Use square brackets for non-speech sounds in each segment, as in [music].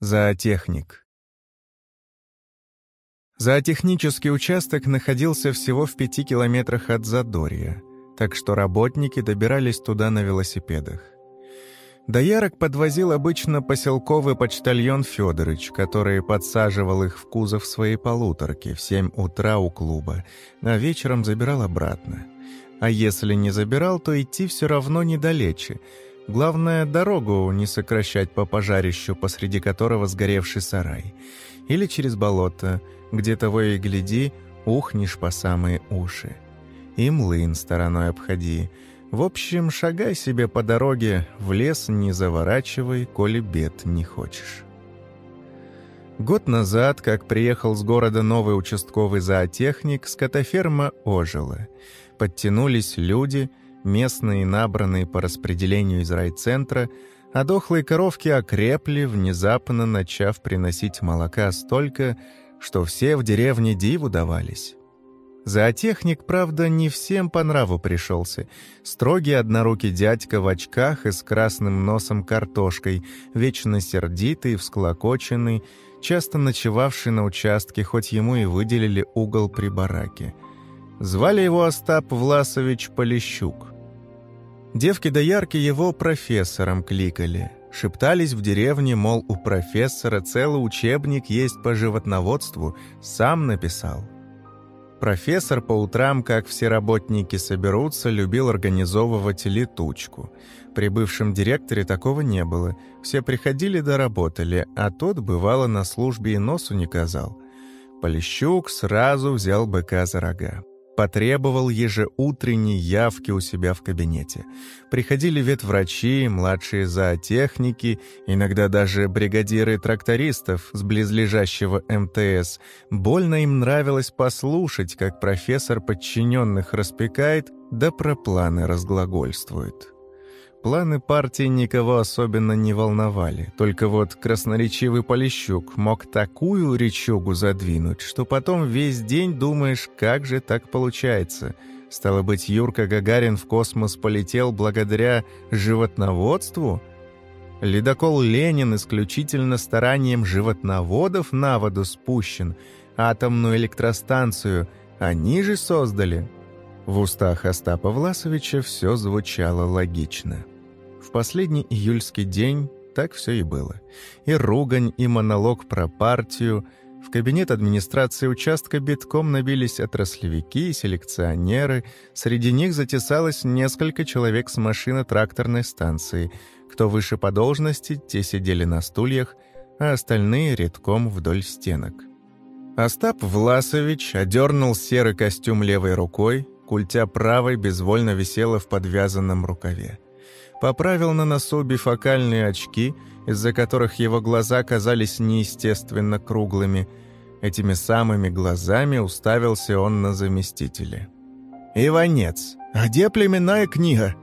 Зоотехник. Зоотехнический участок находился всего в пяти километрах от Задорья, так что работники добирались туда на велосипедах. Доярок подвозил обычно поселковый почтальон Федорович, который подсаживал их в кузов своей полуторки в семь утра у клуба, а вечером забирал обратно. А если не забирал, то идти все равно недалече — Главное, дорогу не сокращать по пожарищу, посреди которого сгоревший сарай. Или через болото, где того и гляди, ухнешь по самые уши. И млын стороной обходи. В общем, шагай себе по дороге, в лес не заворачивай, коли бед не хочешь. Год назад, как приехал с города новый участковый зоотехник, скотоферма ожила. Подтянулись люди — местные, набранные по распределению из райцентра, а дохлые коровки окрепли, внезапно начав приносить молока столько, что все в деревне диву давались. Зоотехник, правда, не всем по нраву пришелся. Строгий однорукий дядька в очках и с красным носом картошкой, вечно сердитый, всклокоченный, часто ночевавший на участке, хоть ему и выделили угол при бараке. Звали его Остап Власович Полищук. Девки-доярки его профессором кликали. Шептались в деревне, мол, у профессора целый учебник есть по животноводству, сам написал. Профессор по утрам, как все работники соберутся, любил организовывать летучку. При бывшем директоре такого не было. Все приходили да работали, а тот, бывало, на службе и носу не казал. Полищук сразу взял быка за рога потребовал ежеутренней явки у себя в кабинете. Приходили ветврачи, младшие зоотехники, иногда даже бригадиры трактористов с близлежащего МТС. Больно им нравилось послушать, как профессор подчиненных распекает, да про планы разглагольствует. Планы партии никого особенно не волновали, только вот красноречивый Полищук мог такую речугу задвинуть, что потом весь день думаешь, как же так получается. Стало быть, Юрка Гагарин в космос полетел благодаря животноводству? Ледокол «Ленин» исключительно старанием животноводов на воду спущен, атомную электростанцию они же создали – в устах Остапа Власовича все звучало логично. В последний июльский день так все и было. И ругань, и монолог про партию. В кабинет администрации участка битком набились отраслевики и селекционеры. Среди них затесалось несколько человек с машины тракторной станции. Кто выше по должности, те сидели на стульях, а остальные редком вдоль стенок. Остап Власович одернул серый костюм левой рукой, культя правой безвольно висела в подвязанном рукаве. Поправил на носу бифокальные очки, из-за которых его глаза казались неестественно круглыми. Этими самыми глазами уставился он на заместителя. «Иванец, а где племенная книга?»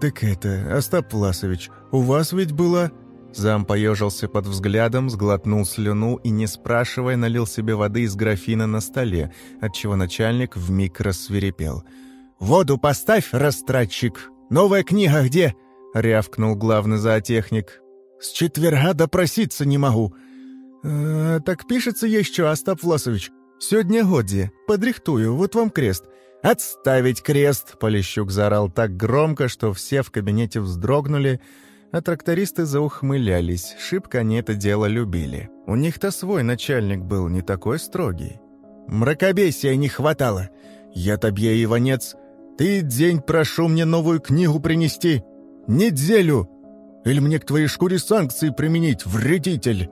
«Так это, Остап Власович, у вас ведь была...» Зам поежился под взглядом, сглотнул слюну и, не спрашивая, налил себе воды из графина на столе, отчего начальник вмиг рассверепел. «Воду поставь, растратчик! Новая книга где?» — рявкнул главный зоотехник. «С четверга допроситься не могу». «Э, «Так пишется еще, Остап Власович. Сегодня годзе. Подрихтую, вот вам крест». «Отставить крест!» — Полищук заорал так громко, что все в кабинете вздрогнули, — а трактористы заухмылялись, шибко они это дело любили. У них-то свой начальник был не такой строгий. «Мракобесия не хватало! Я тебе, Иванец, ты день прошу мне новую книгу принести! Неделю! Или мне к твоей шкуре санкции применить, вредитель!»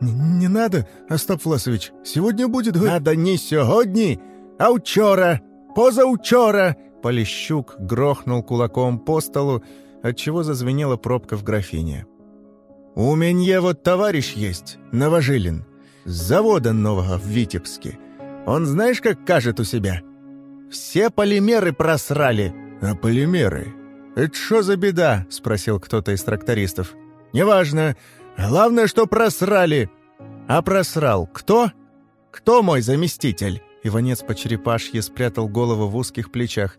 «Не надо, Остап Власович, сегодня будет...» «Надо не сегодня, а учора, позаучора!» Полищук грохнул кулаком по столу, отчего зазвенела пробка в графине. «У меня вот товарищ есть, Новожилин, с завода нового в Витебске. Он знаешь, как кажет у себя? Все полимеры просрали». «А полимеры? Это что за беда?» — спросил кто-то из трактористов. «Неважно. Главное, что просрали». «А просрал кто?» «Кто мой заместитель?» Иванец по черепашье спрятал голову в узких плечах.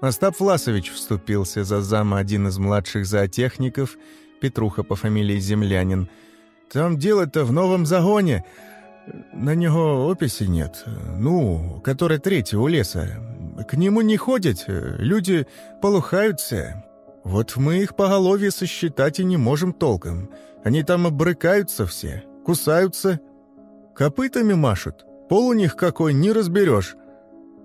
Остап Власович вступился за зама один из младших зоотехников, Петруха по фамилии Землянин. Там дело-то в новом загоне. На него описи нет. Ну, который третий у леса. К нему не ходят, люди полухаются. Вот мы их поголовье сосчитать и не можем толком. Они там обрыкаются все, кусаются, копытами машут. Пол у них какой, не разберешь.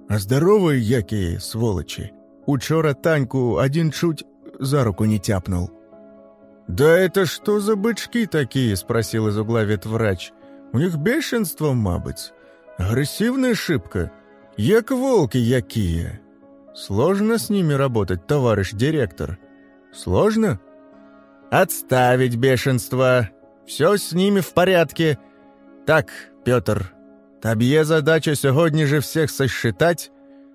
А здоровые якие, сволочи. Учора Таньку один чуть за руку не тяпнул. «Да это что за бычки такие?» — спросил из угла ветврач. «У них бешенство, мабыть. Агрессивная шибка. Як волки якие. Сложно с ними работать, товарищ директор. Сложно?» «Отставить бешенство. Все с ними в порядке. Так, Петр, Таб'е задача сегодня же всех сосчитать,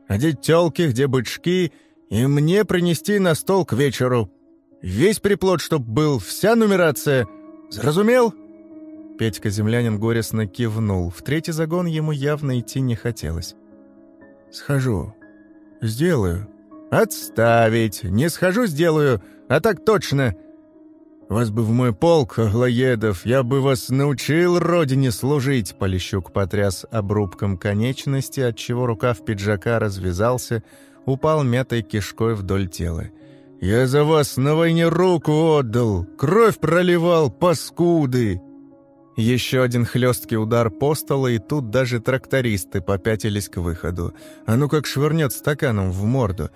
одеть тёлки, где бычки, и мне принести на стол к вечеру. Весь приплод, чтоб был, вся нумерация. Зразумел?» Петька-землянин горестно кивнул. В третий загон ему явно идти не хотелось. «Схожу. Сделаю». «Отставить! Не схожу, сделаю, а так точно!» «Вас бы в мой полк, Аглоедов, я бы вас научил родине служить!» Полищук потряс обрубком конечности, отчего рукав пиджака развязался, упал мятой кишкой вдоль тела. «Я за вас на войне руку отдал, кровь проливал, паскуды!» Еще один хлесткий удар по столу, и тут даже трактористы попятились к выходу. А ну как швырнет стаканом в морду.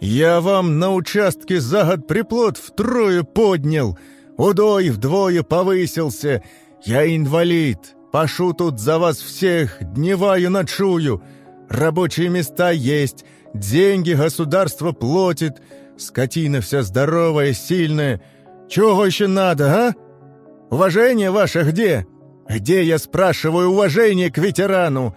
«Я вам на участке за год приплод втрое поднял!» Удой вдвое повысился. Я инвалид. Пашу тут за вас всех, дневаю ночую. Рабочие места есть, деньги государство платит. Скотина вся здоровая, сильная. Чего еще надо, а? Уважение ваше где? Где, я спрашиваю, уважение к ветерану?»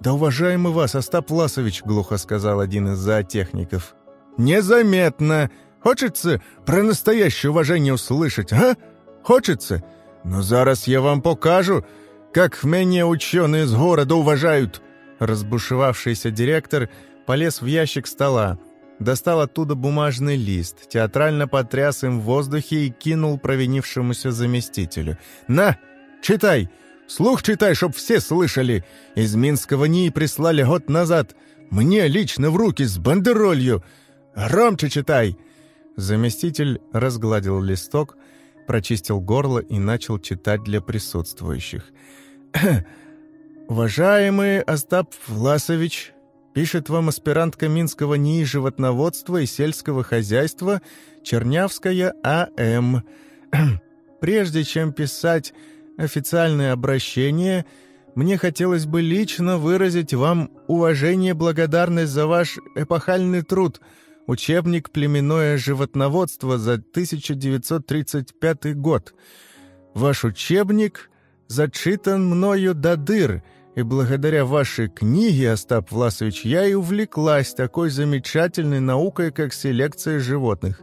«Да уважаемый вас, Остап Власович», — глухо сказал один из зоотехников. «Незаметно. Хочеться про настоящее уважение услышать, а? Хочеться? Ну зараз я вам покажу, как меня ученые с города уважают!» Разбушевавшийся директор полез в ящик стола, достал оттуда бумажный лист, театрально потряс им в воздухе и кинул провинившемуся заместителю. «На, читай! Слух читай, чтоб все слышали! Из Минского НИИ прислали год назад. Мне лично в руки с бандеролью! Громче читай!» Заместитель разгладил листок, прочистил горло и начал читать для присутствующих. «Уважаемый Остап Власович, пишет вам аспирантка Минского НИИ животноводства и сельского хозяйства Чернявская А.М. Прежде чем писать официальное обращение, мне хотелось бы лично выразить вам уважение и благодарность за ваш эпохальный труд — Учебник «Племенное животноводство» за 1935 год. Ваш учебник зачитан мною до дыр, и благодаря вашей книге, Остап Власович, я и увлеклась такой замечательной наукой, как селекция животных.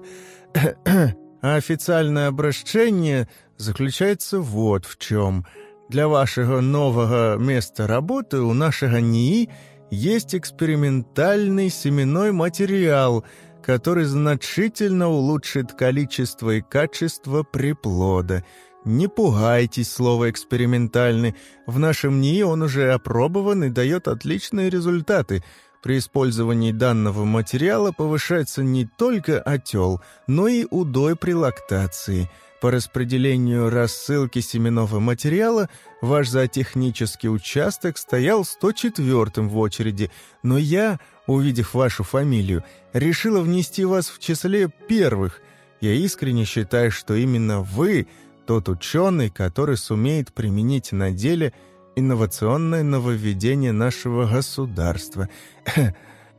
а официальное обращение заключается вот в чем. Для вашего нового места работы у нашего НИИ – есть экспериментальный семенной материал, который значительно улучшит количество и качество приплода. Не пугайтесь слова «экспериментальный». В нашем НИИ он уже опробован и дает отличные результаты. При использовании данного материала повышается не только отел, но и удой при лактации – по распределению рассылки семенного материала ваш зоотехнический участок стоял 104-м в очереди, но я, увидев вашу фамилию, решила внести вас в числе первых. Я искренне считаю, что именно вы тот ученый, который сумеет применить на деле инновационное нововведение нашего государства.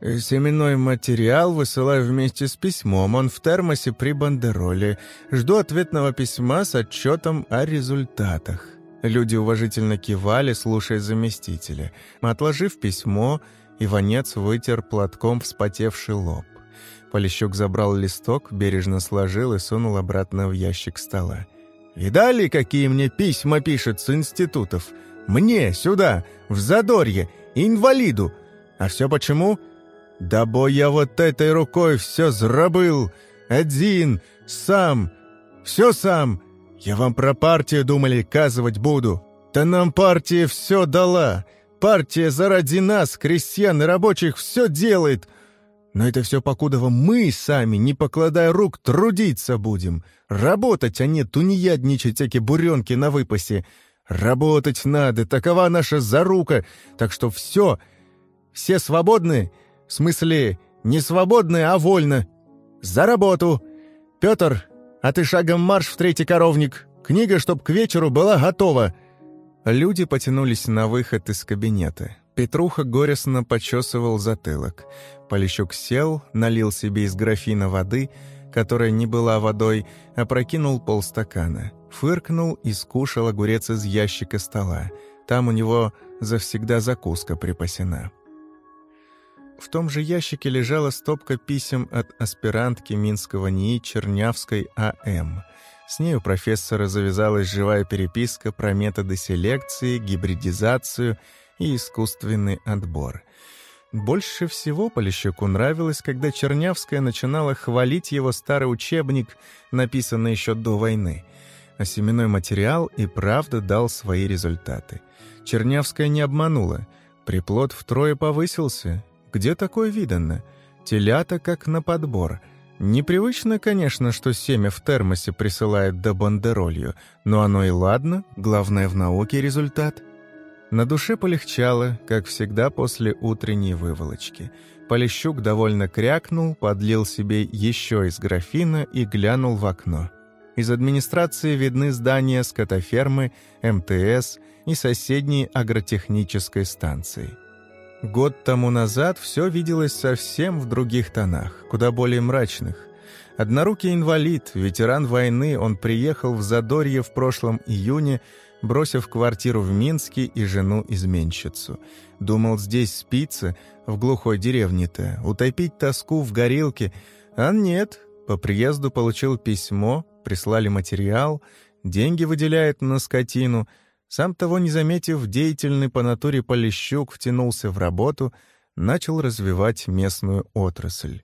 Семенной материал высылаю вместе с письмом. Он в термосе при бандероле. Жду ответного письма с отчетом о результатах. Люди уважительно кивали, слушая заместителя. Отложив письмо, Иванец вытер платком вспотевший лоб. Полищук забрал листок, бережно сложил и сунул обратно в ящик стола. «Видали, какие мне письма пишут с институтов? Мне, сюда, в Задорье, инвалиду. А все почему?» Да бо я вот этой рукой все зробил, один, сам, все сам. Я вам про партию думали, казывать буду. Да нам партия все дала. Партия заради нас, крестьян и рабочих, все делает. Но это все покудово мы сами, не покладая рук, трудиться будем. Работать, а не тунеядничать всякие буренки на выпасе. Работать надо, такова наша зарука. Так что все, все свободны, в смысле, не свободны, а вольно. За работу. Петр, а ты шагом марш в третий коровник. Книга, чтоб к вечеру была готова». Люди потянулись на выход из кабинета. Петруха горестно почесывал затылок. Полищук сел, налил себе из графина воды, которая не была водой, опрокинул полстакана, фыркнул и скушал огурец из ящика стола. Там у него завсегда закуска припасена. В том же ящике лежала стопка писем от аспирантки Минского НИИ Чернявской А.М. С ней у профессора завязалась живая переписка про методы селекции, гибридизацию и искусственный отбор. Больше всего Полищуку нравилось, когда Чернявская начинала хвалить его старый учебник, написанный еще до войны. А семенной материал и правда дал свои результаты. Чернявская не обманула. Приплод втрое повысился, где такое видано? Телята как на подбор. Непривычно, конечно, что семя в термосе присылает до бандеролью, но оно и ладно, главное в науке результат. На душе полегчало, как всегда после утренней выволочки. Полищук довольно крякнул, подлил себе еще из графина и глянул в окно. Из администрации видны здания скотофермы, МТС и соседней агротехнической станции. Год тому назад все виделось совсем в других тонах, куда более мрачных. Однорукий инвалид, ветеран войны, он приехал в Задорье в прошлом июне, бросив квартиру в Минске и жену-изменщицу. Думал здесь спиться, в глухой деревне-то, утопить тоску в горелке, а нет, по приезду получил письмо, прислали материал, деньги выделяет на скотину — сам того не заметив, деятельный по натуре Полищук втянулся в работу, начал развивать местную отрасль.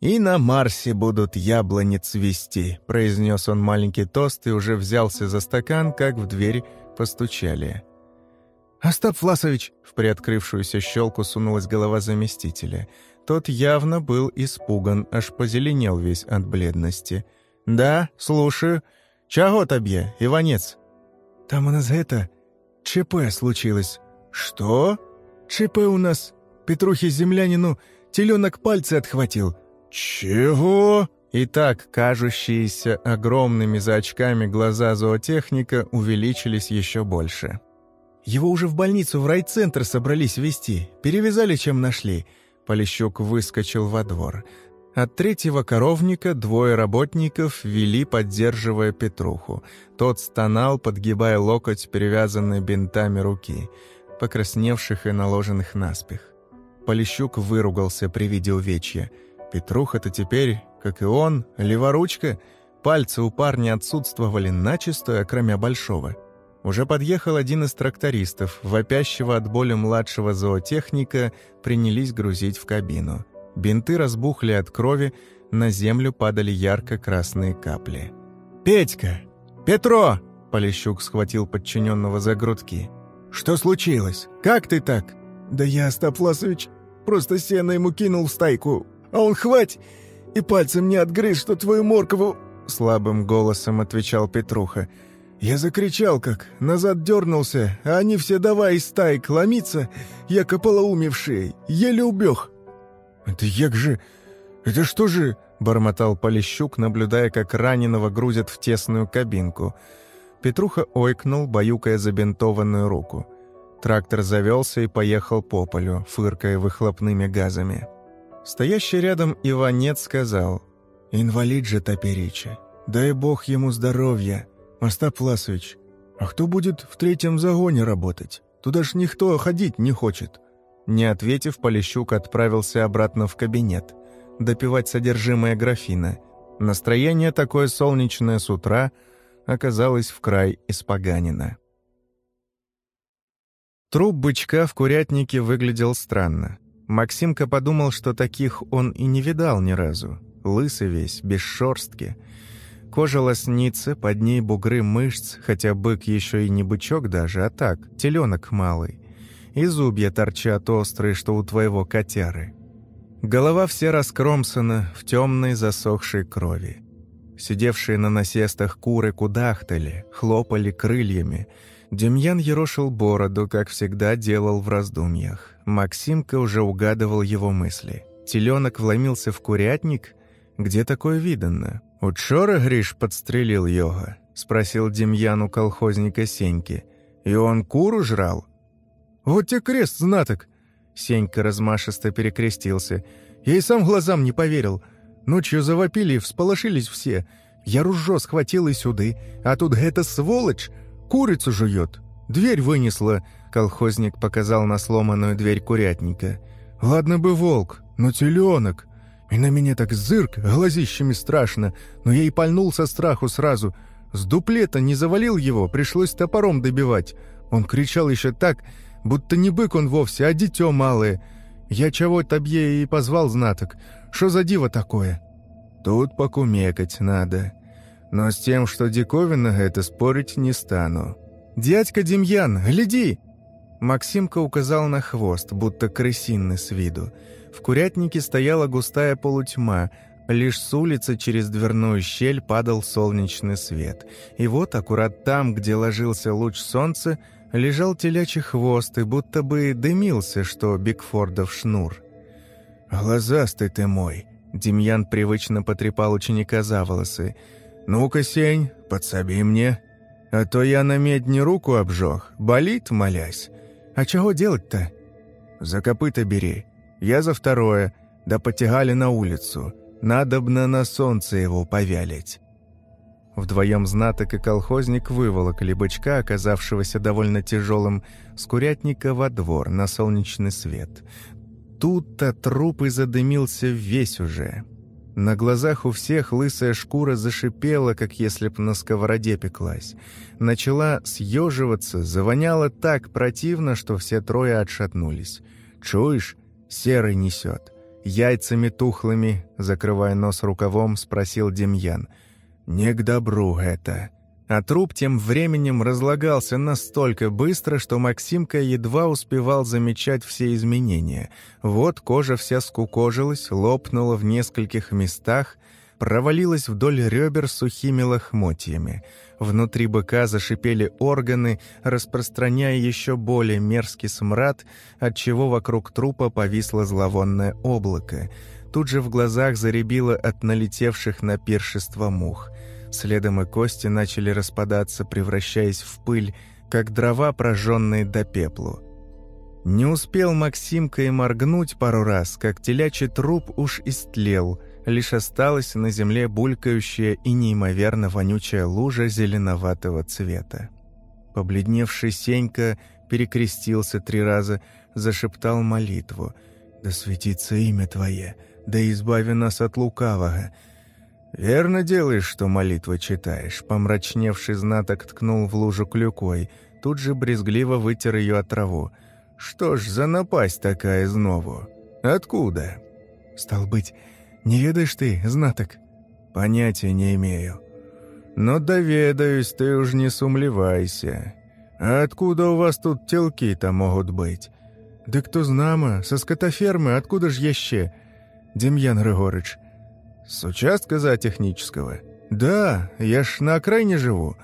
«И на Марсе будут яблони цвести», — произнес он маленький тост и уже взялся за стакан, как в дверь постучали. «Остап Власович!» — в приоткрывшуюся щелку сунулась голова заместителя. Тот явно был испуган, аж позеленел весь от бледности. «Да, слушаю. Чего тебе, Иванец?» Там у нас это... ЧП случилось». «Что?» «ЧП у нас. Петрухе землянину теленок пальцы отхватил». «Чего?» И так кажущиеся огромными за очками глаза зоотехника увеличились еще больше. «Его уже в больницу, в райцентр собрались везти. Перевязали, чем нашли». Полищук выскочил во двор. От третьего коровника двое работников вели, поддерживая Петруху. Тот стонал, подгибая локоть, перевязанной бинтами руки, покрасневших и наложенных наспех. Полищук выругался при виде увечья. Петруха-то теперь, как и он, леворучка. Пальцы у парня отсутствовали начисто, кроме большого. Уже подъехал один из трактористов, вопящего от боли младшего зоотехника, принялись грузить в кабину. Бинты разбухли от крови, на землю падали ярко-красные капли. «Петька! Петро!» — Полищук схватил подчиненного за грудки. «Что случилось? Как ты так?» «Да я, Остап Власович, просто сено ему кинул в стайку, а он хвать и пальцем не отгрыз, что твою моркову...» Слабым голосом отвечал Петруха. Я закричал как, назад дернулся, а они все давай из стаек ломиться, я полоумевший, еле убег. «Это як же... Это что же...» — бормотал Полищук, наблюдая, как раненого грузят в тесную кабинку. Петруха ойкнул, баюкая забинтованную руку. Трактор завелся и поехал по полю, фыркая выхлопными газами. Стоящий рядом Иванец сказал, «Инвалид же Топерича, дай бог ему здоровья. Остап Власович, а кто будет в третьем загоне работать? Туда ж никто ходить не хочет». Не ответив, Полищук отправился обратно в кабинет, допивать содержимое графина. Настроение такое солнечное с утра оказалось в край испоганено. Труп бычка в курятнике выглядел странно. Максимка подумал, что таких он и не видал ни разу. Лысый весь, без шорстки. Кожа лоснится, под ней бугры мышц, хотя бык еще и не бычок даже, а так, теленок малый. И зубья торчат острые, что у твоего котяры. Голова вся раскромсана в темной засохшей крови. Сидевшие на насестах куры кудахтали, хлопали крыльями. Демьян ерошил бороду, как всегда делал в раздумьях. Максимка уже угадывал его мысли. Теленок вломился в курятник? Где такое видано? «Учора Гриш подстрелил йога?» — спросил Демьян у колхозника Сеньки. «И он куру жрал?» «Вот тебе крест, знаток!» Сенька размашисто перекрестился. «Я и сам глазам не поверил. Ночью завопили, всполошились все. Я ружо схватил и сюды, а тут эта сволочь курицу жует. Дверь вынесла». Колхозник показал на сломанную дверь курятника. «Ладно бы волк, но теленок. И на меня так зырк, глазищами страшно, но я и пальнул со страху сразу. С дуплета не завалил его, пришлось топором добивать. Он кричал еще так, будто не бык он вовсе, а дитё малое. Я чего табье и позвал знаток. Что за диво такое? Тут покумекать надо. Но с тем, что диковина это, спорить не стану. «Дядька Демьян, гляди!» Максимка указал на хвост, будто крысинный с виду. В курятнике стояла густая полутьма, лишь с улицы через дверную щель падал солнечный свет. И вот, аккурат там, где ложился луч солнца, лежал телячий хвост и будто бы дымился, что Бигфордов шнур. «Глазастый ты мой!» Демьян привычно потрепал ученика за волосы. «Ну-ка, Сень, подсоби мне, а то я на медне руку обжег, болит, молясь. А чего делать-то?» «За копыта бери, я за второе, да потягали на улицу. Надобно на солнце его повялить». Вдвоем знаток и колхозник выволокли бычка, оказавшегося довольно тяжелым, с курятника во двор на солнечный свет. Тут-то труп и задымился весь уже. На глазах у всех лысая шкура зашипела, как если б на сковороде пеклась. Начала съеживаться, завоняла так противно, что все трое отшатнулись. «Чуешь?» Серый несет. Яйцами тухлыми, закрывая нос рукавом, спросил Демьян. «Не к добру это». А труп тем временем разлагался настолько быстро, что Максимка едва успевал замечать все изменения. Вот кожа вся скукожилась, лопнула в нескольких местах, провалилась вдоль ребер сухими лохмотьями. Внутри быка зашипели органы, распространяя еще более мерзкий смрад, отчего вокруг трупа повисло зловонное облако. Тут же в глазах заребило от налетевших на пиршество мух. Следом и кости начали распадаться, превращаясь в пыль, как дрова, прожженные до пеплу. Не успел Максимка и моргнуть пару раз, как телячий труп уж истлел — лишь осталась на земле булькающая и неимоверно вонючая лужа зеленоватого цвета. Побледневший Сенька перекрестился три раза, зашептал молитву. «Да светится имя Твое, да избави нас от лукавого». «Верно делаешь, что молитву читаешь», — помрачневший знаток ткнул в лужу клюкой, тут же брезгливо вытер ее от траву. «Что ж за напасть такая знову? Откуда?» «Стал быть, не ведаешь ты, знаток?» «Понятия не имею». «Но доведаюсь, ты уж не сумлевайся. А откуда у вас тут телки-то могут быть?» «Да кто знамо, со скотофермы, откуда ж еще?» «Демьян Григорыч». «С участка зоотехнического?» «Да, я ж на окраине живу.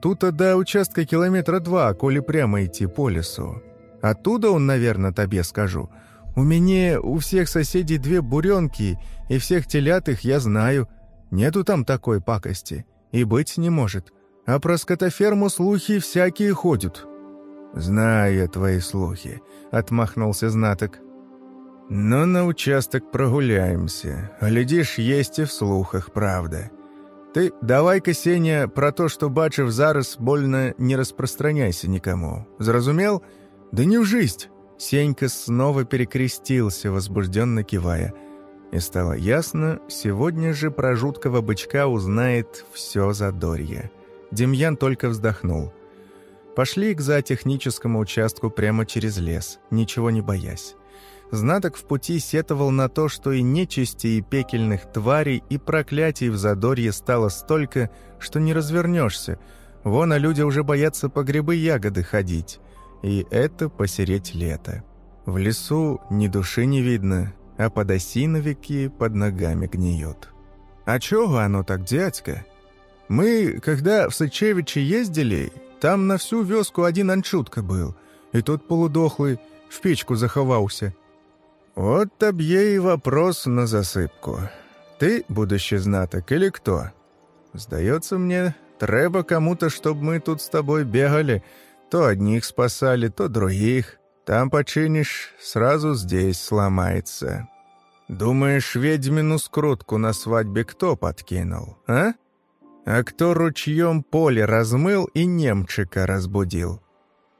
Тут до участка километра два, коли прямо идти по лесу. Оттуда он, наверное, тебе скажу. У меня у всех соседей две буренки, и всех телят их я знаю. Нету там такой пакости. И быть не может. А про скотоферму слухи всякие ходят». «Знаю я твои слухи», — отмахнулся знаток. «Но на участок прогуляемся. Глядишь, есть и в слухах правда. Ты давай-ка, Сеня, про то, что бачив зараз, больно не распространяйся никому. Зразумел? Да не в жизнь!» Сенька снова перекрестился, возбужденно кивая. И стало ясно, сегодня же про жуткого бычка узнает все Задорье. Демьян только вздохнул. Пошли к зоотехническому участку прямо через лес, ничего не боясь. Знаток в пути сетовал на то, что и нечисти, и пекельных тварей, и проклятий в задорье стало столько, что не развернешься. Вон, а люди уже боятся по грибы-ягоды ходить. И это посереть лето. В лесу ни души не видно, а подосиновики под ногами гниют. «А чего оно так, дядька? Мы, когда в Сычевичи ездили, там на всю вёску один анчутка был, и тот полудохлый в печку заховался». «Вот таб'е и вопрос на засыпку. Ты будущий знаток или кто? Сдается мне, треба кому-то, чтобы мы тут с тобой бегали, то одних спасали, то других. Там починишь, сразу здесь сломается. Думаешь, ведьмину скрутку на свадьбе кто подкинул, а? А кто ручьем поле размыл и немчика разбудил?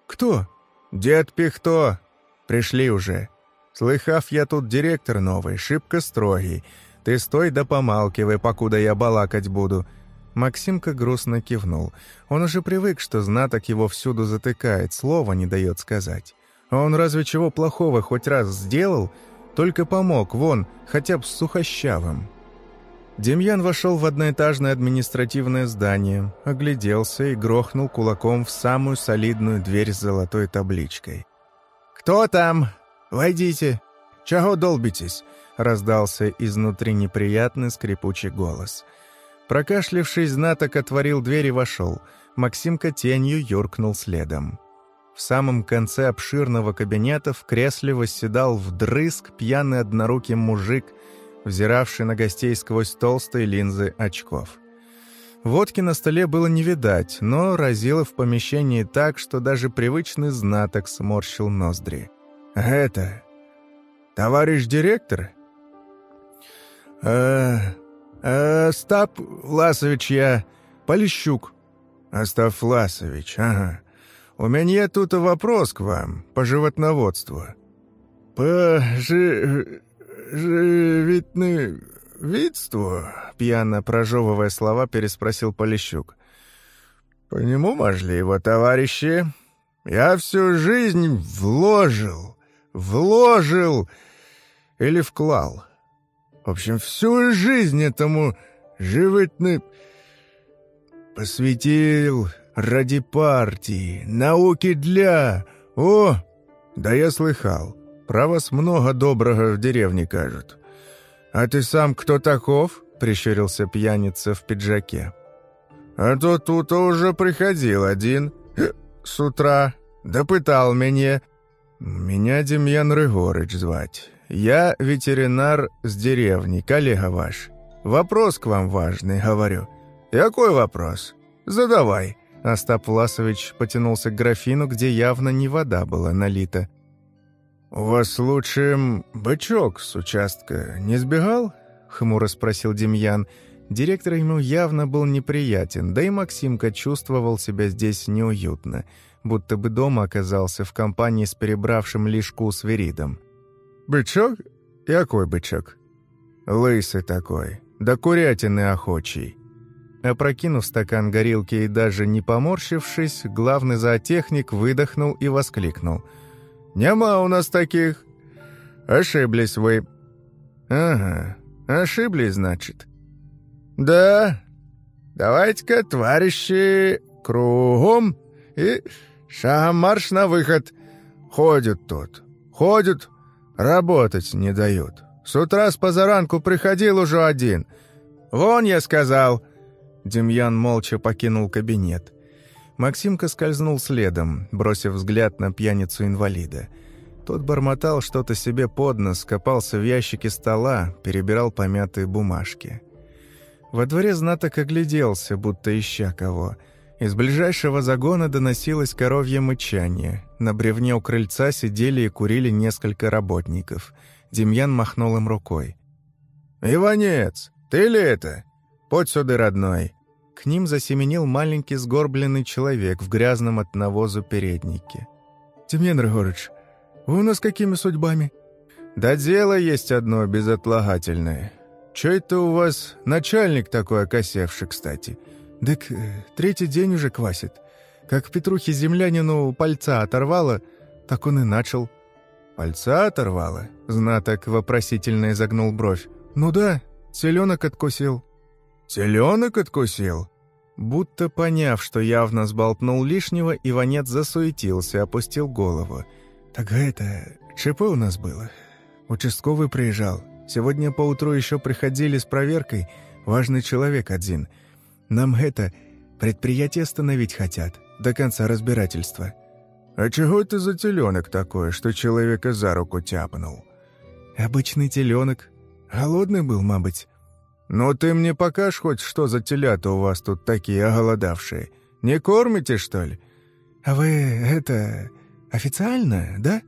Кто? Дед Пихто. Пришли уже. Слыхав, я тут директор новый, шибко строгий. Ты стой да помалкивай, покуда я балакать буду». Максимка грустно кивнул. Он уже привык, что знаток его всюду затыкает, слова не дает сказать. Он разве чего плохого хоть раз сделал? Только помог, вон, хотя бы с сухощавым. Демьян вошел в одноэтажное административное здание, огляделся и грохнул кулаком в самую солидную дверь с золотой табличкой. «Кто там?» «Войдите! Чего долбитесь?» — раздался изнутри неприятный скрипучий голос. Прокашлявшись, знаток отворил дверь и вошел. Максимка тенью юркнул следом. В самом конце обширного кабинета в кресле восседал вдрызг пьяный однорукий мужик, взиравший на гостей сквозь толстые линзы очков. Водки на столе было не видать, но разило в помещении так, что даже привычный знаток сморщил ноздри. «Это... товарищ директор?» «Э... э... Остап Власович я... Полищук». «Остап Власович, ага. У меня тут вопрос к вам по животноводству». «По жи... животновидству?» Пьяно прожевывая слова, переспросил Полищук. «По нему, можли его товарищи, я всю жизнь вложил, вложил или вклал. В общем, всю жизнь этому животны посвятил ради партии, науки для... О, да я слыхал, про вас много доброго в деревне кажут. А ты сам кто таков? Прищурился пьяница в пиджаке. А то тут уже приходил один с утра, допытал меня, «Меня Демьян Рыгорыч звать. Я ветеринар с деревни, коллега ваш. Вопрос к вам важный, говорю». «Какой вопрос? Задавай». Остап Власович потянулся к графину, где явно не вода была налита. «У вас лучше бычок с участка не сбегал?» — хмуро спросил Демьян. Директор ему явно был неприятен, да и Максимка чувствовал себя здесь неуютно — будто бы дома оказался в компании с перебравшим лишку свиридом. «Бычок? Какой бычок?» «Лысый такой, да курятины охочий». Опрокинув стакан горилки и даже не поморщившись, главный зоотехник выдохнул и воскликнул. «Нема у нас таких!» «Ошиблись вы!» «Ага, ошиблись, значит?» «Да, давайте-ка, товарищи, кругом и Шагом марш на выход. Ходят тут, ходят, работать не дают. С утра с позаранку приходил уже один. Вон, я сказал. Демьян молча покинул кабинет. Максимка скользнул следом, бросив взгляд на пьяницу-инвалида. Тот бормотал что-то себе под нос, копался в ящике стола, перебирал помятые бумажки. Во дворе знаток огляделся, будто ища кого — из ближайшего загона доносилось коровье мычание. На бревне у крыльца сидели и курили несколько работников. Демьян махнул им рукой. «Иванец, ты ли это? Подь сюда, родной!» К ним засеменил маленький сгорбленный человек в грязном от навозу переднике. «Демьян Григорьевич, вы у нас какими судьбами?» «Да дело есть одно безотлагательное. Чё это у вас начальник такой окосевший, кстати?» «Дык, э, третий день уже квасит. Как Петрухе землянину пальца оторвало, так он и начал». «Пальца оторвало?» — знаток вопросительно изогнул бровь. «Ну да, теленок откусил». «Теленок откусил?» Будто поняв, что явно сболтнул лишнего, Иванец засуетился, опустил голову. «Так это... ЧП у нас было. Участковый приезжал. Сегодня поутру еще приходили с проверкой. Важный человек один. Нам это... предприятие остановить хотят. До конца разбирательства». «А чего это за теленок такой, что человека за руку тяпнул?» «Обычный теленок. Голодный был, мабыть. «Ну ты мне покажешь хоть, что за телята у вас тут такие оголодавшие? Не кормите, что ли?» «А вы, это, официально, да?»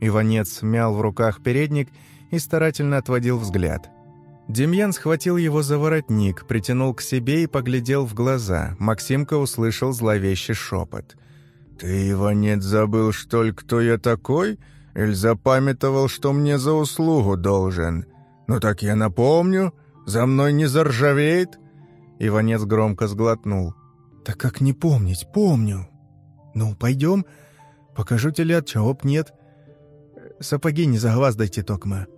Иванец мял в руках передник и старательно отводил взгляд. Демьян схватил его за воротник, притянул к себе и поглядел в глаза. Максимка услышал зловещий шепот. «Ты, Иванец, забыл, что ли, кто я такой? Или запамятовал, что мне за услугу должен? Ну так я напомню». За мной не заржавеет?» Иванец громко сглотнул. «Так как не помнить? Помню. Ну, пойдем. Покажу телят, чего б нет. Сапоги не загваздайте, Токма».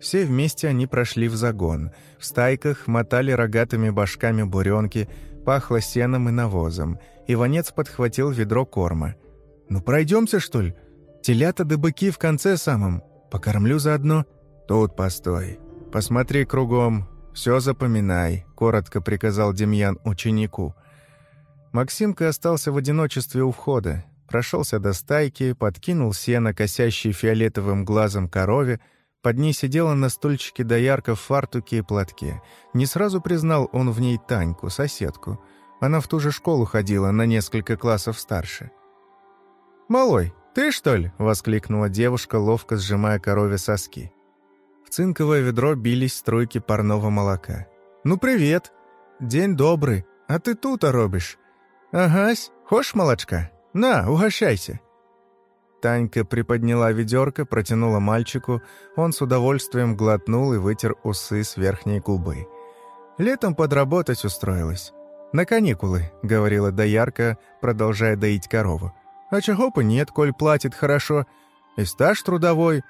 Все вместе они прошли в загон. В стайках мотали рогатыми башками буренки, пахло сеном и навозом. Иванец подхватил ведро корма. «Ну, пройдемся, что ли? Телята да быки в конце самом. Покормлю заодно». «Тут постой. «Посмотри кругом, все запоминай», — коротко приказал Демьян ученику. Максимка остался в одиночестве у входа, прошелся до стайки, подкинул сено, косящий фиолетовым глазом корове, под ней сидела на стульчике доярка в фартуке и платке. Не сразу признал он в ней Таньку, соседку. Она в ту же школу ходила, на несколько классов старше. «Малой, ты, что ли?» — воскликнула девушка, ловко сжимая корове соски. В цинковое ведро бились струйки парного молока. «Ну, привет! День добрый, а ты тут-то робишь? Агась, хочешь молочка? На, угощайся!» Танька приподняла ведерко, протянула мальчику, он с удовольствием глотнул и вытер усы с верхней губы. «Летом подработать устроилась. На каникулы», — говорила доярка, продолжая доить корову. «А чего бы нет, коль платит хорошо? И стаж трудовой,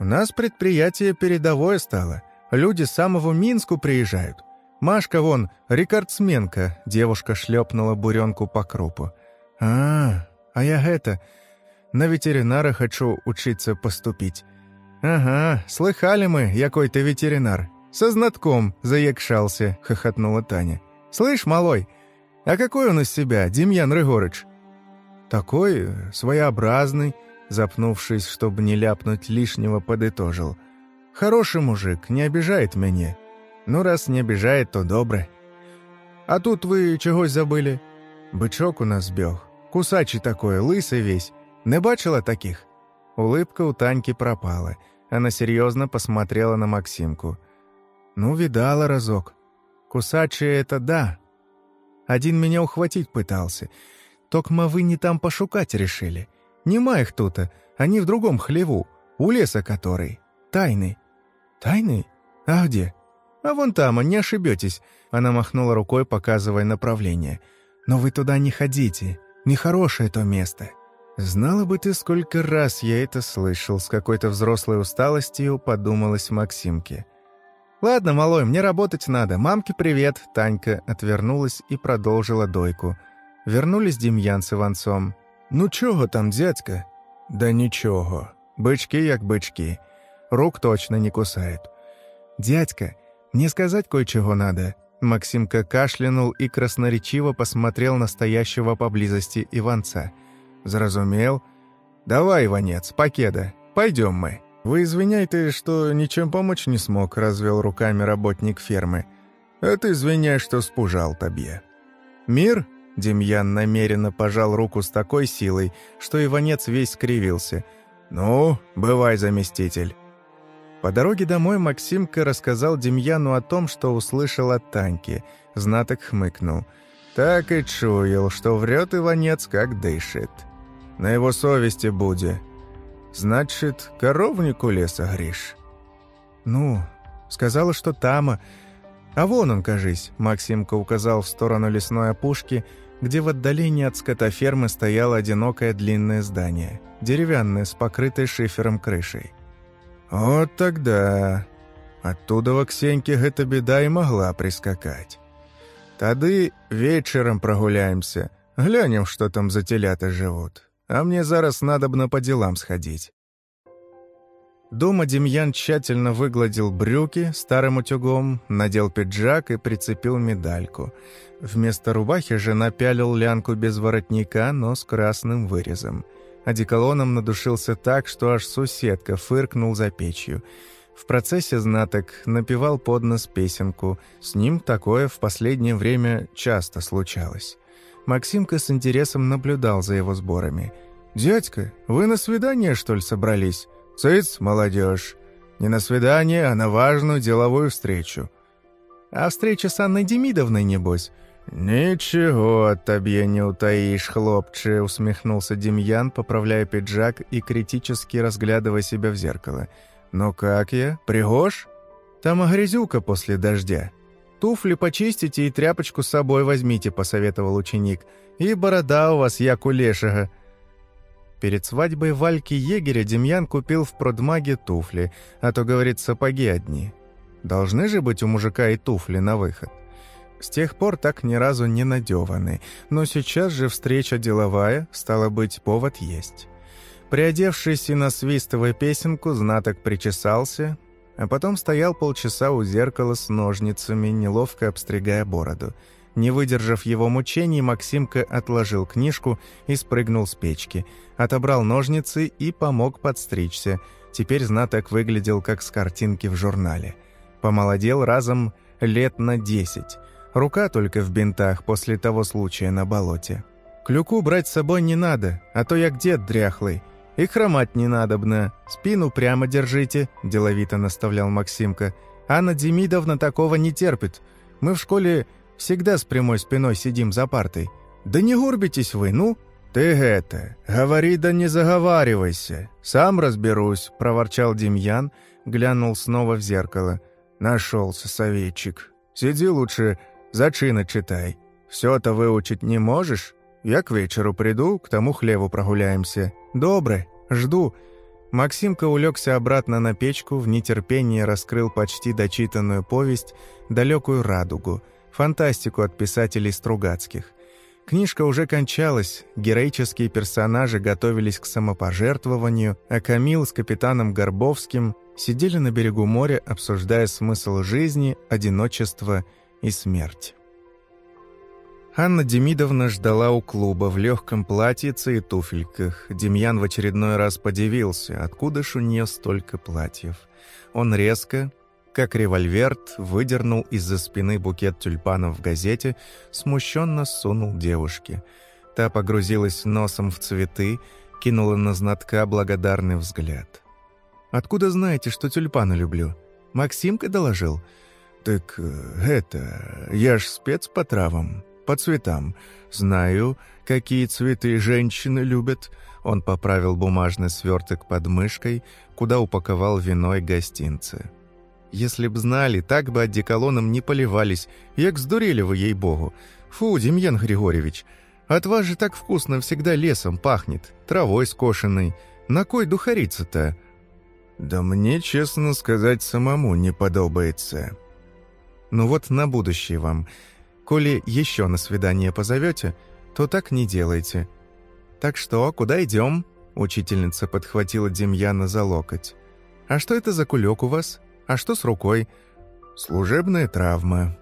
у нас предприятие передовое стало. Люди с самого Минску приезжают. Машка вон, рекордсменка», — девушка шлепнула буренку по крупу. «А, а я это, на ветеринара хочу учиться поступить». «Ага, слыхали мы, якой ты ветеринар. Со знатком заекшался», — хохотнула Таня. «Слышь, малой, а какой он из себя, Демьян Рыгорыч?» «Такой, своеобразный, запнувшись, чтобы не ляпнуть лишнего, подытожил. «Хороший мужик, не обижает меня. Ну, раз не обижает, то добре. А тут вы чогось забыли? Бычок у нас бег. Кусачий такой, лысый весь. Не бачила таких?» Улыбка у Таньки пропала. Она серьезно посмотрела на Максимку. «Ну, видала разок. Кусачий — это да. Один меня ухватить пытался. Токма вы не там пошукать решили. Нема их тут, они в другом хлеву, у леса который. Тайный. Тайный? А где? А вон там, не ошибетесь. Она махнула рукой, показывая направление. Но вы туда не ходите. Нехорошее то место. Знала бы ты, сколько раз я это слышал, с какой-то взрослой усталостью подумалась Максимке. «Ладно, малой, мне работать надо. Мамке привет!» Танька отвернулась и продолжила дойку. Вернулись Демьян с Иванцом. Ну чого там, дядька? Да нічого. Бычки як бычки. Рук точно не кусают. Дядька, мне сказать кое-чего надо. Максимка кашлянул и красноречиво посмотрел на стоящего поблизости Иванца. Зразумел? Давай, Иванец, покеда, пойдем мы. Вы извиняйте, что ничем помочь не смог, развел руками работник фермы. Это извиняй, что спужал тебе. Мир? Демьян намеренно пожал руку с такой силой, что Иванец весь скривился. «Ну, бывай, заместитель». По дороге домой Максимка рассказал Демьяну о том, что услышал от Таньки. Знаток хмыкнул. Так и чуял, что врет Иванец, как дышит. На его совести буде. Значит, коровнику леса гришь? Ну, сказала, что тама. А вон он, кажись, Максимка указал в сторону лесной опушки — где в отдалении от скотофермы стояло одинокое длинное здание, деревянное с покрытой шифером крышей. «Вот тогда оттуда в Ксеньке гэта беда и могла прискакать. Тады вечером прогуляемся, глянем, что там за телята живут, а мне зараз надобно по делам сходить». Дома Демьян тщательно выгладил брюки старым утюгом, надел пиджак и прицепил медальку. Вместо рубахи же напялил лянку без воротника, но с красным вырезом. Одеколоном надушился так, что аж суседка фыркнул за печью. В процессе знаток напевал под нос песенку. С ним такое в последнее время часто случалось. Максимка с интересом наблюдал за его сборами. «Дядька, вы на свидание, что ли, собрались?» «Цыц, молодежь! Не на свидание, а на важную деловую встречу». «А встреча с Анной Демидовной, небось?» «Ничего тебе не утаишь, хлопче», — усмехнулся Демьян, поправляя пиджак и критически разглядывая себя в зеркало. «Ну как я? Пригож? Там грязюка после дождя. Туфли почистите и тряпочку с собой возьмите», — посоветовал ученик. «И борода у вас, як у лешего». Перед свадьбой Вальки егеря Демьян купил в продмаге туфли, а то, говорит, сапоги одни. Должны же быть у мужика и туфли на выход. С тех пор так ни разу не надеваны, но сейчас же встреча деловая, стало быть, повод есть. Приодевшись и насвистывая песенку, знаток причесался, а потом стоял полчаса у зеркала с ножницами, неловко обстригая бороду – не выдержав его мучений, Максимка отложил книжку и спрыгнул с печки, отобрал ножницы и помог подстричься. Теперь знаток выглядел как с картинки в журнале. Помолодел разом лет на десять. Рука только в бинтах после того случая на болоте. Клюку брать с собой не надо, а то як дед дряхлый. И хромать не надобно. Спину прямо держите, деловито наставлял Максимка. Анна Демидовна такого не терпит. Мы в школе Всегда с прямой спиной сидим за партой. Да не горбитесь вы, ну!» «Ты это, говори да не заговаривайся, сам разберусь», — проворчал Демьян, глянул снова в зеркало. «Нашелся советчик. Сиди лучше, зачины читай. Все-то выучить не можешь? Я к вечеру приду, к тому хлеву прогуляемся. Добре, жду». Максимка улегся обратно на печку, в нетерпении раскрыл почти дочитанную повесть «Далекую радугу», фантастику от писателей Стругацких. Книжка уже кончалась, героические персонажи готовились к самопожертвованию, а Камил с капитаном Горбовским сидели на берегу моря, обсуждая смысл жизни, одиночество и смерть. Анна Демидовна ждала у клуба в легком платьице и туфельках. Демьян в очередной раз подивился, откуда ж у нее столько платьев. Он резко, как револьверт выдернул из-за спины букет тюльпанов в газете, смущенно сунул девушке. Та погрузилась носом в цветы, кинула на знатка благодарный взгляд. «Откуда знаете, что тюльпаны люблю? Максимка доложил?» «Так э, это... Я ж спец по травам, по цветам. Знаю, какие цветы женщины любят». Он поправил бумажный сверток под мышкой, куда упаковал вино и гостинцы. Если б знали, так бы одеколоном не поливались. Як сдурели вы, ей-богу. Фу, Демьян Григорьевич, от вас же так вкусно всегда лесом пахнет, травой скошенной. На кой духариться-то?» «Да мне, честно сказать, самому не подобается». «Ну вот на будущее вам. Коли еще на свидание позовете, то так не делайте». «Так что, куда идем?» Учительница подхватила Демьяна за локоть. «А что это за кулек у вас?» А что с рукой? Служебная травма.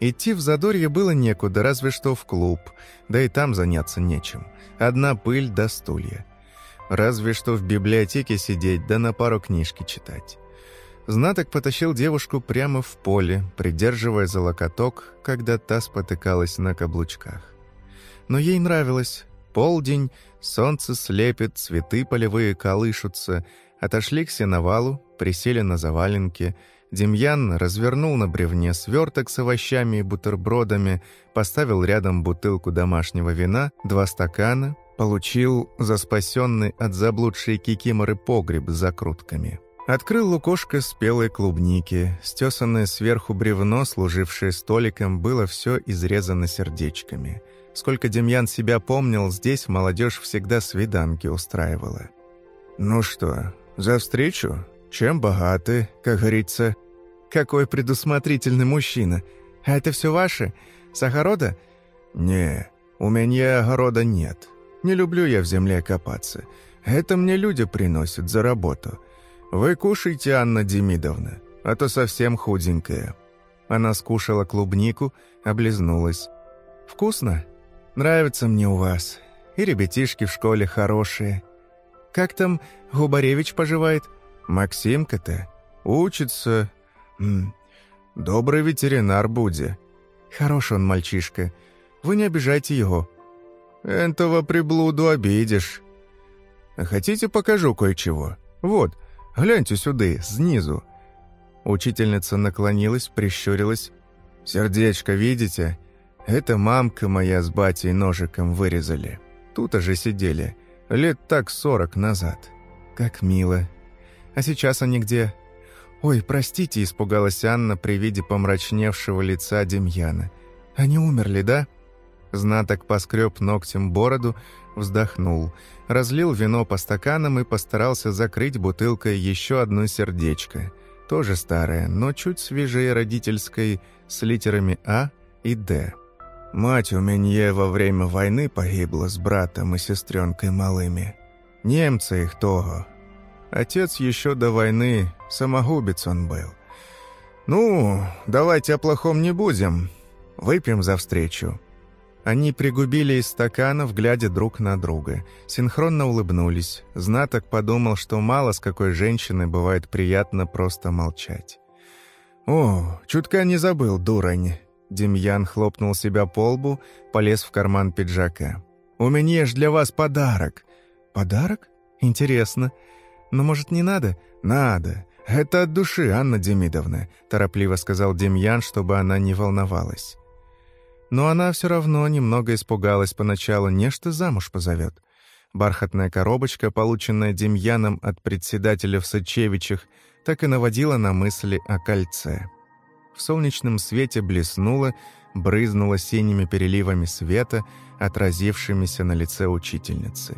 Идти в задорье было некуда, разве что в клуб, да и там заняться нечем. Одна пыль да стулья. Разве что в библиотеке сидеть, да на пару книжки читать. Знаток потащил девушку прямо в поле, придерживая за локоток, когда та спотыкалась на каблучках. Но ей нравилось. Полдень, солнце слепит, цветы полевые колышутся, Отошли к сеновалу, присели на заваленке. Демьян развернул на бревне сверток с овощами и бутербродами, поставил рядом бутылку домашнего вина, два стакана, получил за спасенный от заблудшей кикиморы погреб с закрутками. Открыл лукошко спелой клубники. Стесанное сверху бревно, служившее столиком, было все изрезано сердечками. Сколько Демьян себя помнил, здесь молодежь всегда свиданки устраивала. «Ну что, за встречу? Чем богаты, как говорится?» «Какой предусмотрительный мужчина! А это все ваше? С огорода?» «Не, у меня огорода нет. Не люблю я в земле копаться. Это мне люди приносят за работу. Вы кушайте, Анна Демидовна, а то совсем худенькая». Она скушала клубнику, облизнулась. «Вкусно? Нравится мне у вас. И ребятишки в школе хорошие. Как там Губаревич поживает? Максимка-то? Учится. М -м, добрый ветеринар буде. Хорош он мальчишка. Вы не обижайте его. Этого приблуду обидишь. Хотите, покажу кое-чего? Вот, гляньте сюда, снизу. Учительница наклонилась, прищурилась. «Сердечко, видите? Это мамка моя с батей ножиком вырезали. Тут же сидели. Лет так сорок назад. Как мило. А сейчас они где?» «Ой, простите», — испугалась Анна при виде помрачневшего лица Демьяна. «Они умерли, да?» Знаток поскреб ногтем бороду, вздохнул, разлил вино по стаканам и постарался закрыть бутылкой еще одно сердечко — тоже старая, но чуть свежее родительской, с литерами А и Д. Мать у меня во время войны погибла с братом и сестренкой малыми. Немцы их того. Отец еще до войны, самогубец он был. Ну, давайте о плохом не будем. Выпьем за встречу. Они пригубили из стаканов, глядя друг на друга. Синхронно улыбнулись. Знаток подумал, что мало с какой женщиной бывает приятно просто молчать. «О, чутка не забыл, дурань!» Демьян хлопнул себя по лбу, полез в карман пиджака. «У меня ж для вас подарок!» «Подарок? Интересно. Но, может, не надо?» «Надо. Это от души, Анна Демидовна», — торопливо сказал Демьян, чтобы она не волновалась. Но она все равно немного испугалась поначалу, не что замуж позовет. Бархатная коробочка, полученная Демьяном от председателя в Сычевичах, так и наводила на мысли о кольце. В солнечном свете блеснуло, брызнуло синими переливами света, отразившимися на лице учительницы.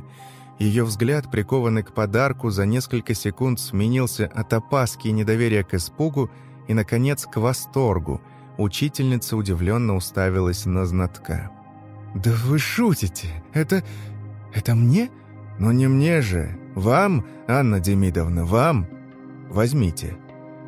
Ее взгляд, прикованный к подарку, за несколько секунд сменился от опаски и недоверия к испугу и, наконец, к восторгу — Учительница удивленно уставилась на знатка. «Да вы шутите! Это... это мне? Но не мне же! Вам, Анна Демидовна, вам! Возьмите!»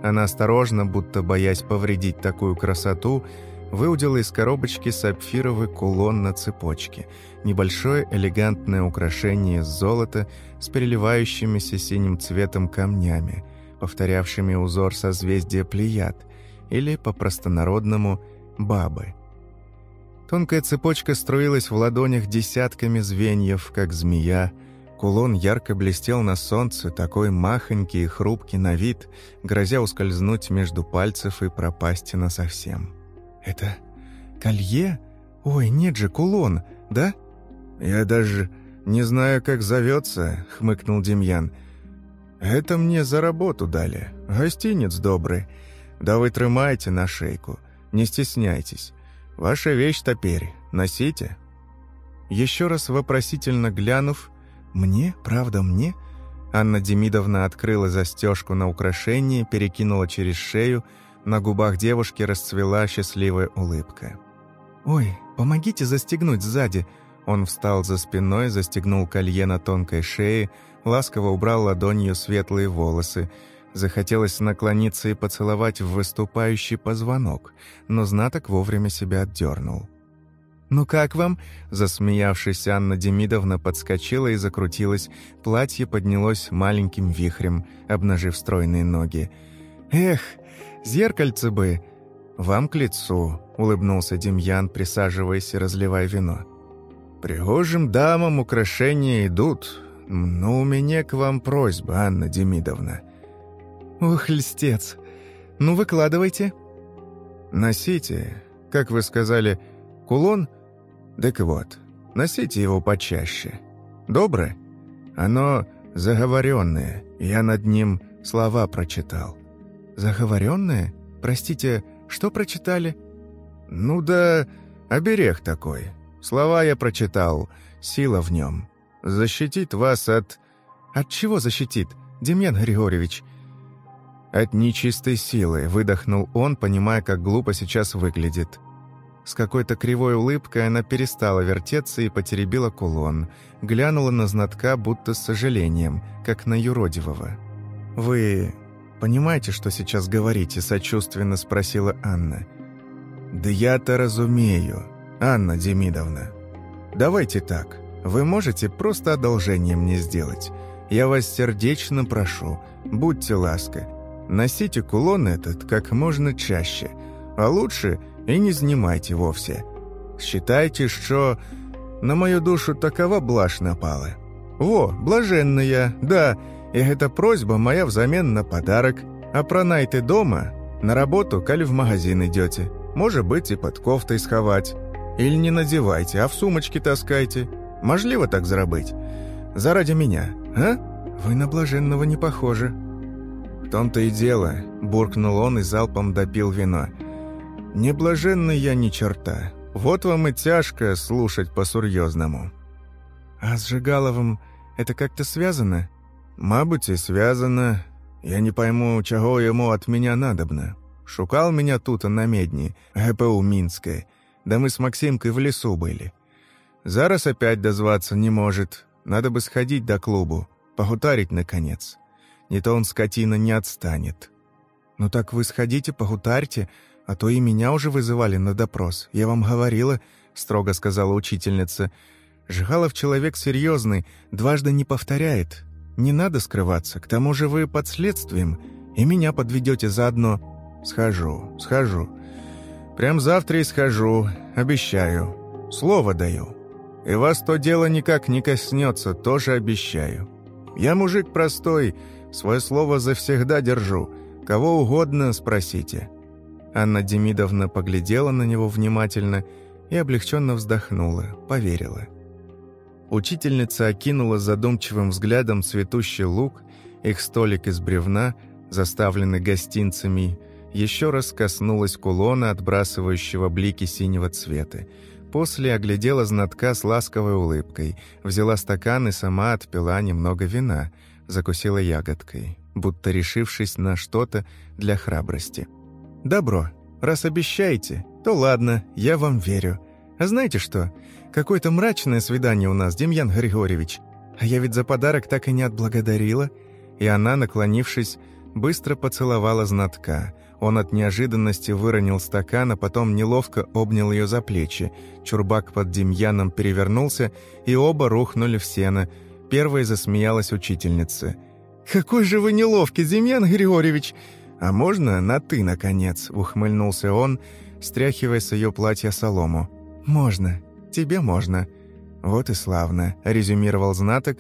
Она осторожно, будто боясь повредить такую красоту, выудила из коробочки сапфировый кулон на цепочке, небольшое элегантное украшение из золота с переливающимися синим цветом камнями, повторявшими узор созвездия Плеяд, или, по-простонародному, бабы. Тонкая цепочка струилась в ладонях десятками звеньев, как змея. Кулон ярко блестел на солнце, такой махонький и хрупкий на вид, грозя ускользнуть между пальцев и пропасть насовсем. «Это колье? Ой, нет же, кулон, да?» «Я даже не знаю, как зовется», — хмыкнул Демьян. «Это мне за работу дали. Гостинец добрый. Да вы трымайте на шейку, не стесняйтесь. Ваша вещь теперь, носите». Еще раз вопросительно глянув, «Мне? Правда, мне?» Анна Демидовна открыла застежку на украшение, перекинула через шею, на губах девушки расцвела счастливая улыбка. «Ой, помогите застегнуть сзади!» Он встал за спиной, застегнул колье на тонкой шее, ласково убрал ладонью светлые волосы, Захотелось наклониться и поцеловать в выступающий позвонок, но знаток вовремя себя отдернул. «Ну как вам?» – засмеявшись, Анна Демидовна подскочила и закрутилась. Платье поднялось маленьким вихрем, обнажив стройные ноги. «Эх, зеркальце бы!» «Вам к лицу», – улыбнулся Демьян, присаживаясь и разливая вино. «Пригожим дамам украшения идут, но у меня к вам просьба, Анна Демидовна. «Ох, льстец! Ну, выкладывайте!» «Носите, как вы сказали, кулон? Так вот, носите его почаще. Доброе? Оно заговоренное, я над ним слова прочитал». «Заговоренное? Простите, что прочитали?» «Ну да, оберег такой. Слова я прочитал, сила в нем. Защитит вас от... От чего защитит, Демьян Григорьевич? От нечистой силы, выдохнул он, понимая, как глупо сейчас выглядит. С какой-то кривой улыбкой она перестала вертеться и потеребила кулон. Глянула на знатка, будто с сожалением, как на юродивого. «Вы понимаете, что сейчас говорите?» – сочувственно спросила Анна. «Да я-то разумею, Анна Демидовна. Давайте так, вы можете просто одолжение мне сделать. Я вас сердечно прошу, будьте ласка. Носите кулон этот как можно чаще, а лучше – и не снимайте вовсе. Считайте, что на мою душу такова блажь напала. Во, блаженная, да, и эта просьба моя взамен на подарок. А пронайте дома, на работу, коли в магазин идете. Может быть, и под кофтой сховать. Или не надевайте, а в сумочке таскайте. Можливо так заработать. Заради меня, а? Вы на блаженного не похожи. Том-то и дело, буркнул он и залпом допил вино. Не блаженный я ни черта. Вот вам и тяжко слушать по-сурьезному. А с Жигаловым это как-то связано? Мабуть, и связано. Я не пойму, чего ему от меня надобно. Шукал меня тут на медні, ГПУ Минское. Да мы с Максимкой в лесу были. Зараз опять дозваться не может. Надо бы сходить до клубу, погутарить наконец. Не то он, скотина, не отстанет. Ну так вы сходите, погутарьте, а то и меня уже вызывали на допрос. Я вам говорила, строго сказала учительница. Жигалов человек серьезный, дважды не повторяет. Не надо скрываться, к тому же вы под следствием, и меня подведете заодно. Схожу, схожу. Прям завтра и схожу, обещаю. Слово даю. И вас то дело никак не коснется, тоже обещаю. Я мужик простой, свое слово завсегда держу. Кого угодно спросите. Анна Демидовна поглядела на него внимательно и облегченно вздохнула, поверила. Учительница окинула задумчивым взглядом цветущий луг, их столик из бревна, заставленный гостинцами, еще раз коснулась кулона, отбрасывающего блики синего цвета. После оглядела знатка с ласковой улыбкой, взяла стакан и сама отпила немного вина, закусила ягодкой, будто решившись на что-то для храбрости. «Добро. Раз обещаете, то ладно, я вам верю. А знаете что? Какое-то мрачное свидание у нас, Демьян Григорьевич. А я ведь за подарок так и не отблагодарила». И она, наклонившись, быстро поцеловала знатка. Он от неожиданности выронил стакан, а потом неловко обнял ее за плечи. Чурбак под Демьяном перевернулся, и оба рухнули в сено. Первой засмеялась учительница. «Какой же вы неловкий, Демьян Григорьевич! «А можно на «ты», наконец?» — ухмыльнулся он, стряхивая с ее платья солому. «Можно. Тебе можно». «Вот и славно», — резюмировал знаток,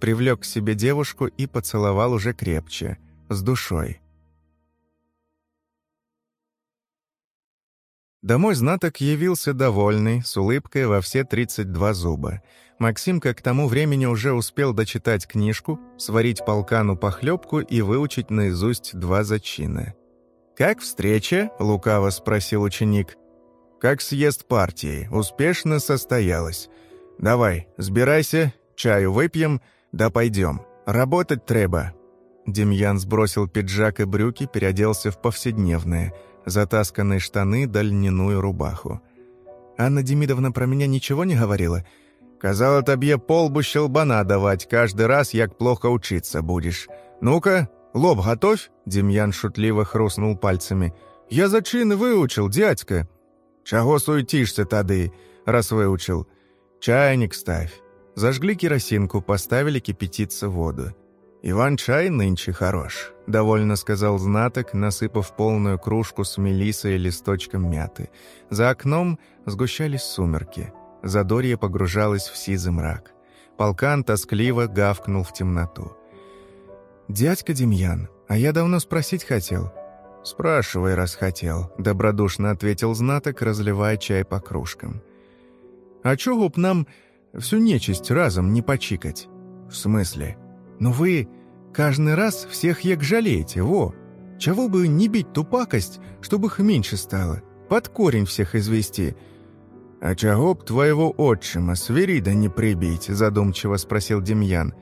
привлек к себе девушку и поцеловал уже крепче, с душой. Домой знаток явился довольный, с улыбкой во все 32 зуба — Максимка к тому времени уже успел дочитать книжку, сварить полкану похлебку и выучить наизусть два зачина. «Как встреча?» — лукаво спросил ученик. «Как съезд партии. Успешно состоялась. Давай, сбирайся, чаю выпьем, да пойдем. Работать треба». Демьян сбросил пиджак и брюки, переоделся в повседневные, затасканные штаны да льняную рубаху. «Анна Демидовна про меня ничего не говорила?» Казала табе полбу щелбана давать каждый раз, як плохо учиться будешь. Ну-ка, лоб готовь?» Демьян шутливо хрустнул пальцами. «Я зачин выучил, дядька». «Чего суетишься тады, раз выучил? Чайник ставь». Зажгли керосинку, поставили кипятиться воду. «Иван-чай нынче хорош», — довольно сказал знаток, насыпав полную кружку с мелисой и листочком мяты. За окном сгущались сумерки — Задорье погружалось в сизый мрак. Полкан тоскливо гавкнул в темноту. «Дядька Демьян, а я давно спросить хотел». «Спрашивай, раз хотел», — добродушно ответил знаток, разливая чай по кружкам. «А чего б нам всю нечисть разом не почикать?» «В смысле?» «Ну вы каждый раз всех як жалеете, во! Чего бы не бить ту пакость, чтобы их меньше стало? Под корень всех извести. «А чаго б твоего отчима свирида не прибить?» – задумчиво спросил Демьян.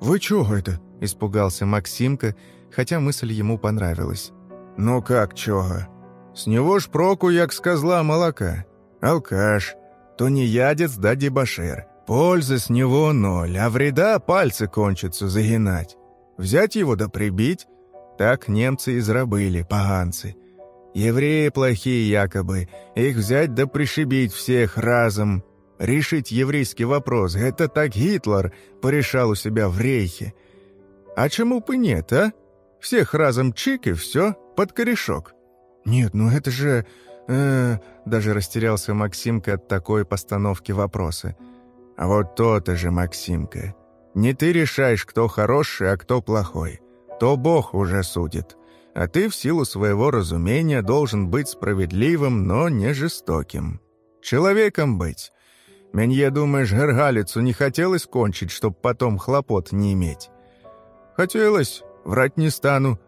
«Вы чего это?» – испугался Максимка, хотя мысль ему понравилась. «Ну как чого? С него ж проку, як с козла молока. Алкаш, то не ядец, да дебошир. Пользы с него ноль, а вреда пальцы кончатся загинать. Взять его да прибить? Так немцы израбыли, поганцы. Евреи плохие якобы, их взять да пришибить всех разом. Решить еврейский вопрос, это так Гитлер порешал у себя в рейхе. А чему бы нет, а? Всех разом чик и все, под корешок. Нет, ну это же... Э, даже растерялся Максимка от такой постановки вопроса. А вот то-то же, Максимка. Не ты решаешь, кто хороший, а кто плохой. То Бог уже судит. А ты в силу своего разумения должен быть справедливым, но не жестоким. Человеком быть. Менье, думаешь, Гергалицу не хотелось кончить, чтоб потом хлопот не иметь? Хотелось, врать не стану.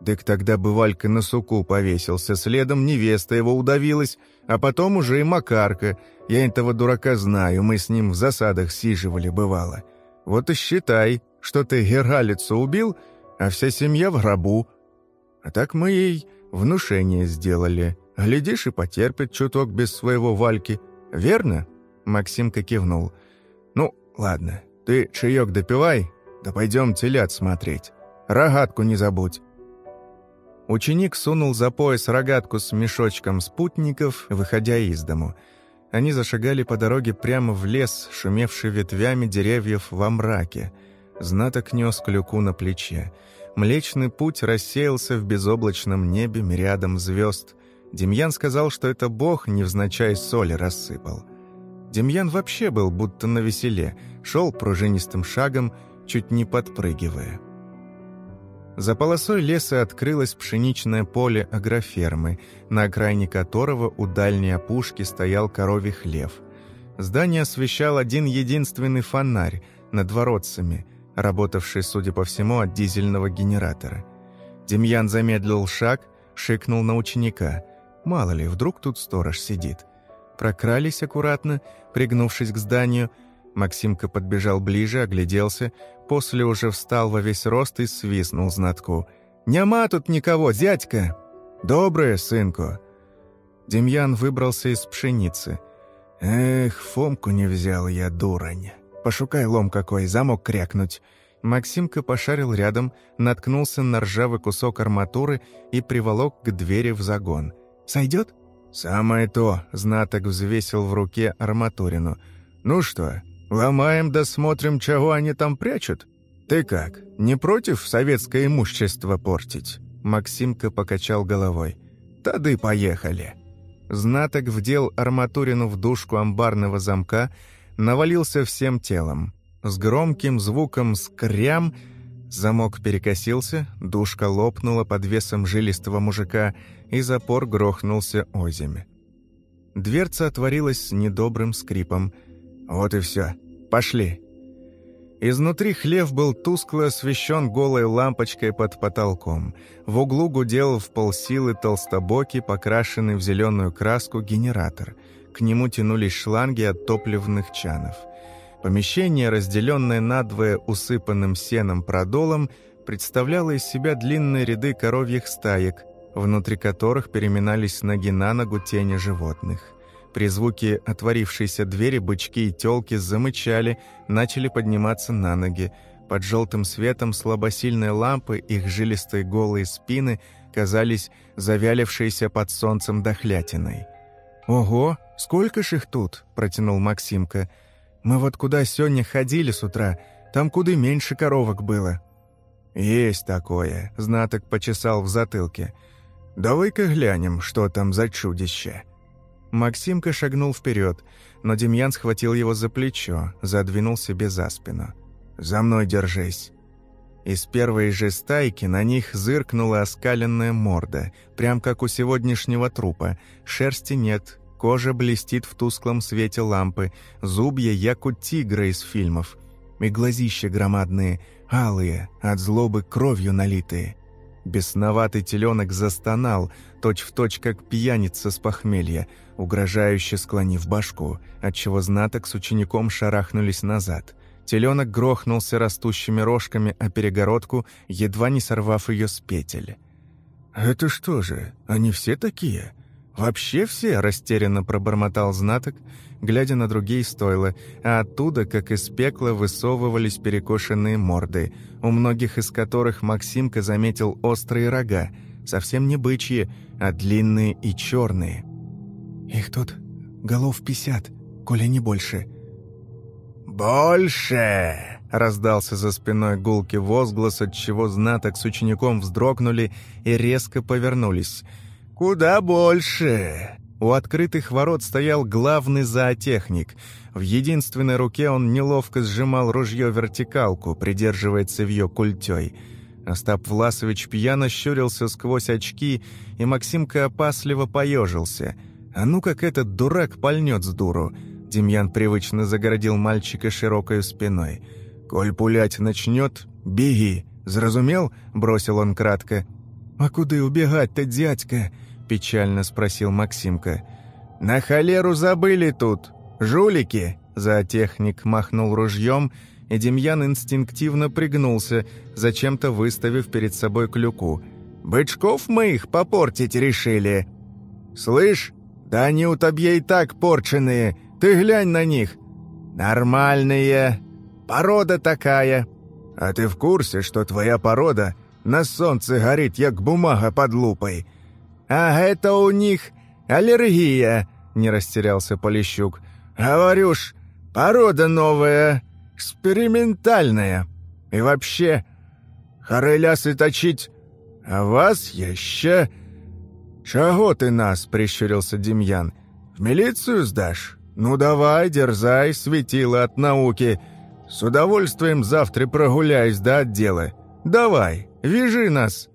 Дык тогда бы Валька на суку повесился, следом невеста его удавилась, а потом уже и Макарка. Я этого дурака знаю, мы с ним в засадах сиживали, бывало. Вот и считай, что ты Гергалицу убил, а вся семья в гробу. А так мы ей внушение сделали. Глядишь, и потерпит чуток без своего Вальки. Верно?» Максимка кивнул. «Ну, ладно, ты чаек допивай, да пойдем телят смотреть. Рогатку не забудь». Ученик сунул за пояс рогатку с мешочком спутников, выходя из дому. Они зашагали по дороге прямо в лес, шумевший ветвями деревьев во мраке. Знаток нес клюку на плече. Млечный путь рассеялся в безоблачном небе мириадом звезд. Демьян сказал, что это бог невзначай соли рассыпал. Демьян вообще был будто на веселе, шел пружинистым шагом, чуть не подпрыгивая. За полосой леса открылось пшеничное поле агрофермы, на окраине которого у дальней опушки стоял коровий хлев. Здание освещал один единственный фонарь над воротцами, работавший, судя по всему, от дизельного генератора. Демьян замедлил шаг, шикнул на ученика. Мало ли, вдруг тут сторож сидит. Прокрались аккуратно, пригнувшись к зданию – Максимка подбежал ближе, огляделся, после уже встал во весь рост и свистнул знатку. «Няма тут никого, зятька!» «Доброе, сынку!» Демьян выбрался из пшеницы. «Эх, Фомку не взял я, дурань! Пошукай лом какой, замок крякнуть!» Максимка пошарил рядом, наткнулся на ржавый кусок арматуры и приволок к двери в загон. «Сойдет?» «Самое то!» — знаток взвесил в руке арматурину. «Ну что, Ломаем да чего они там прячут. Ты как, не против советское имущество портить?» Максимка покачал головой. «Тады поехали». Знаток вдел арматурину в дужку амбарного замка, навалился всем телом. С громким звуком «скрям» замок перекосился, дужка лопнула под весом жилистого мужика, и запор грохнулся озимь. Дверца отворилась с недобрым скрипом. «Вот и все. Пошли». Изнутри хлев был тускло освещен голой лампочкой под потолком. В углу гудел в полсилы толстобокий, покрашенный в зеленую краску генератор. К нему тянулись шланги от топливных чанов. Помещение, разделенное надвое усыпанным сеном продолом, представляло из себя длинные ряды коровьих стаек, внутри которых переминались ноги на ногу тени животных. При звуке отворившейся двери бычки и тёлки замычали, начали подниматься на ноги. Под желтым светом слабосильной лампы их жилистые голые спины казались завялившейся под солнцем дохлятиной. «Ого, сколько ж их тут!» – протянул Максимка. «Мы вот куда сегодня ходили с утра, там куда меньше коровок было». «Есть такое», – знаток почесал в затылке. «Давай-ка глянем, что там за чудище». Максимка шагнул вперед, но Демьян схватил его за плечо, задвинул себе за спину. «За мной держись!» Из первой же стайки на них зыркнула оскаленная морда, прям как у сегодняшнего трупа. Шерсти нет, кожа блестит в тусклом свете лампы, зубья, як у тигра из фильмов. И глазища громадные, алые, от злобы кровью налитые. Бесноватый теленок застонал, точь-в-точь, точь, как пьяница с похмелья, угрожающе склонив башку, отчего знаток с учеником шарахнулись назад. Теленок грохнулся растущими рожками о перегородку, едва не сорвав ее с петель. «Это что же, они все такие?» «Вообще все?» – растерянно пробормотал знаток, глядя на другие стойла, а оттуда, как из пекла, высовывались перекошенные морды, у многих из которых Максимка заметил острые рога, совсем не бычьи, а длинные и черные. «Их тут голов пятьдесят, коли не больше». «Больше!» — раздался за спиной гулки возглас, от чего знаток с учеником вздрогнули и резко повернулись. «Куда больше!» У открытых ворот стоял главный зоотехник. В единственной руке он неловко сжимал ружье-вертикалку, придерживая цевьё культёй. Остап Власович пьяно щурился сквозь очки, и Максимка опасливо поежился. «А ну как этот дурак пальнет с дуру!» Демьян привычно загородил мальчика широкой спиной. «Коль пулять начнет, беги!» «Зразумел?» — бросил он кратко. «А куда убегать-то, дядька?» — печально спросил Максимка. «На холеру забыли тут! Жулики!» Зоотехник махнул ружьем, и Демьян инстинктивно пригнулся, зачем-то выставив перед собой клюку. «Бычков мы их попортить решили!» «Слышь, да они у тебя так порченые, ты глянь на них!» «Нормальные! Порода такая!» «А ты в курсе, что твоя порода на солнце горит, як бумага под лупой?» «А это у них аллергия», — не растерялся Полищук. «Говорю ж, порода новая, экспериментальная. И вообще, хорелясы точить, а вас еще...» «Чего ты нас?» — прищурился Демьян. «В милицию сдашь? Ну давай, дерзай, светила от науки. С удовольствием завтра прогуляюсь до отдела. Давай, вяжи нас!»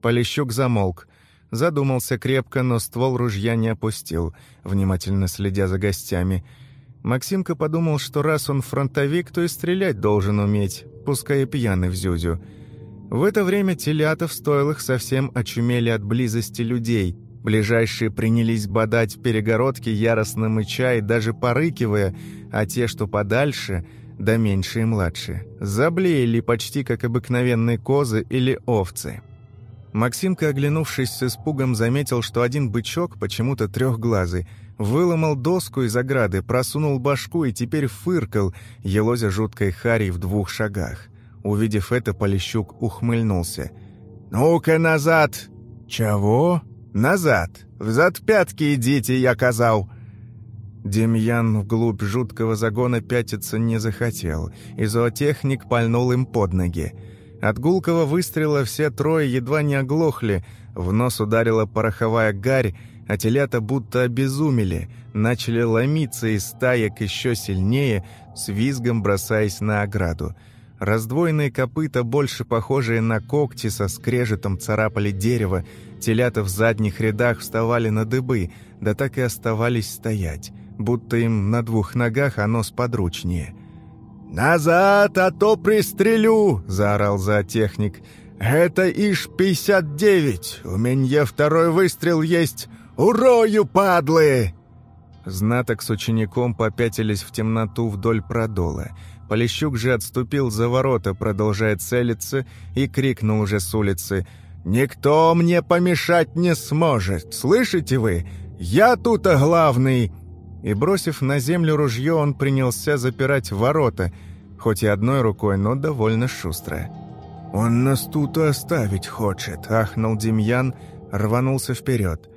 Полищук замолк. Задумался крепко, но ствол ружья не опустил, внимательно следя за гостями. Максимка подумал, что раз он фронтовик, то и стрелять должен уметь, пускай и пьяный в зюзю. В это время телята в стойлах совсем очумели от близости людей. Ближайшие принялись бодать перегородки, яростно мыча и даже порыкивая, а те, что подальше, да меньше и младше, заблеяли почти как обыкновенные козы или овцы. Максимка, оглянувшись с испугом, заметил, что один бычок, почему-то трехглазый, выломал доску из ограды, просунул башку и теперь фыркал, елозя жуткой харей в двух шагах. Увидев это, Полищук ухмыльнулся. «Ну-ка назад!» «Чего?» «Назад! Взад пятки идите, я казал!» Демьян вглубь жуткого загона пятиться не захотел, и зоотехник пальнул им под ноги. От гулкого выстрела все трое едва не оглохли, в нос ударила пороховая гарь, а телята будто обезумели, начали ломиться из стаек еще сильнее, с визгом бросаясь на ограду. Раздвоенные копыта, больше похожие на когти, со скрежетом царапали дерево, телята в задних рядах вставали на дыбы, да так и оставались стоять, будто им на двух ногах оно сподручнее — «Назад, а то пристрелю!» — заорал зоотехник. «Это Иш-59! У меня второй выстрел есть! Урою, падлы!» Знаток с учеником попятились в темноту вдоль продола. Полищук же отступил за ворота, продолжая целиться, и крикнул уже с улицы. «Никто мне помешать не сможет! Слышите вы? Я тут главный!» и, бросив на землю ружье, он принялся запирать ворота, хоть и одной рукой, но довольно шустро. «Он нас тут оставить хочет», — ахнул Демьян, рванулся вперед.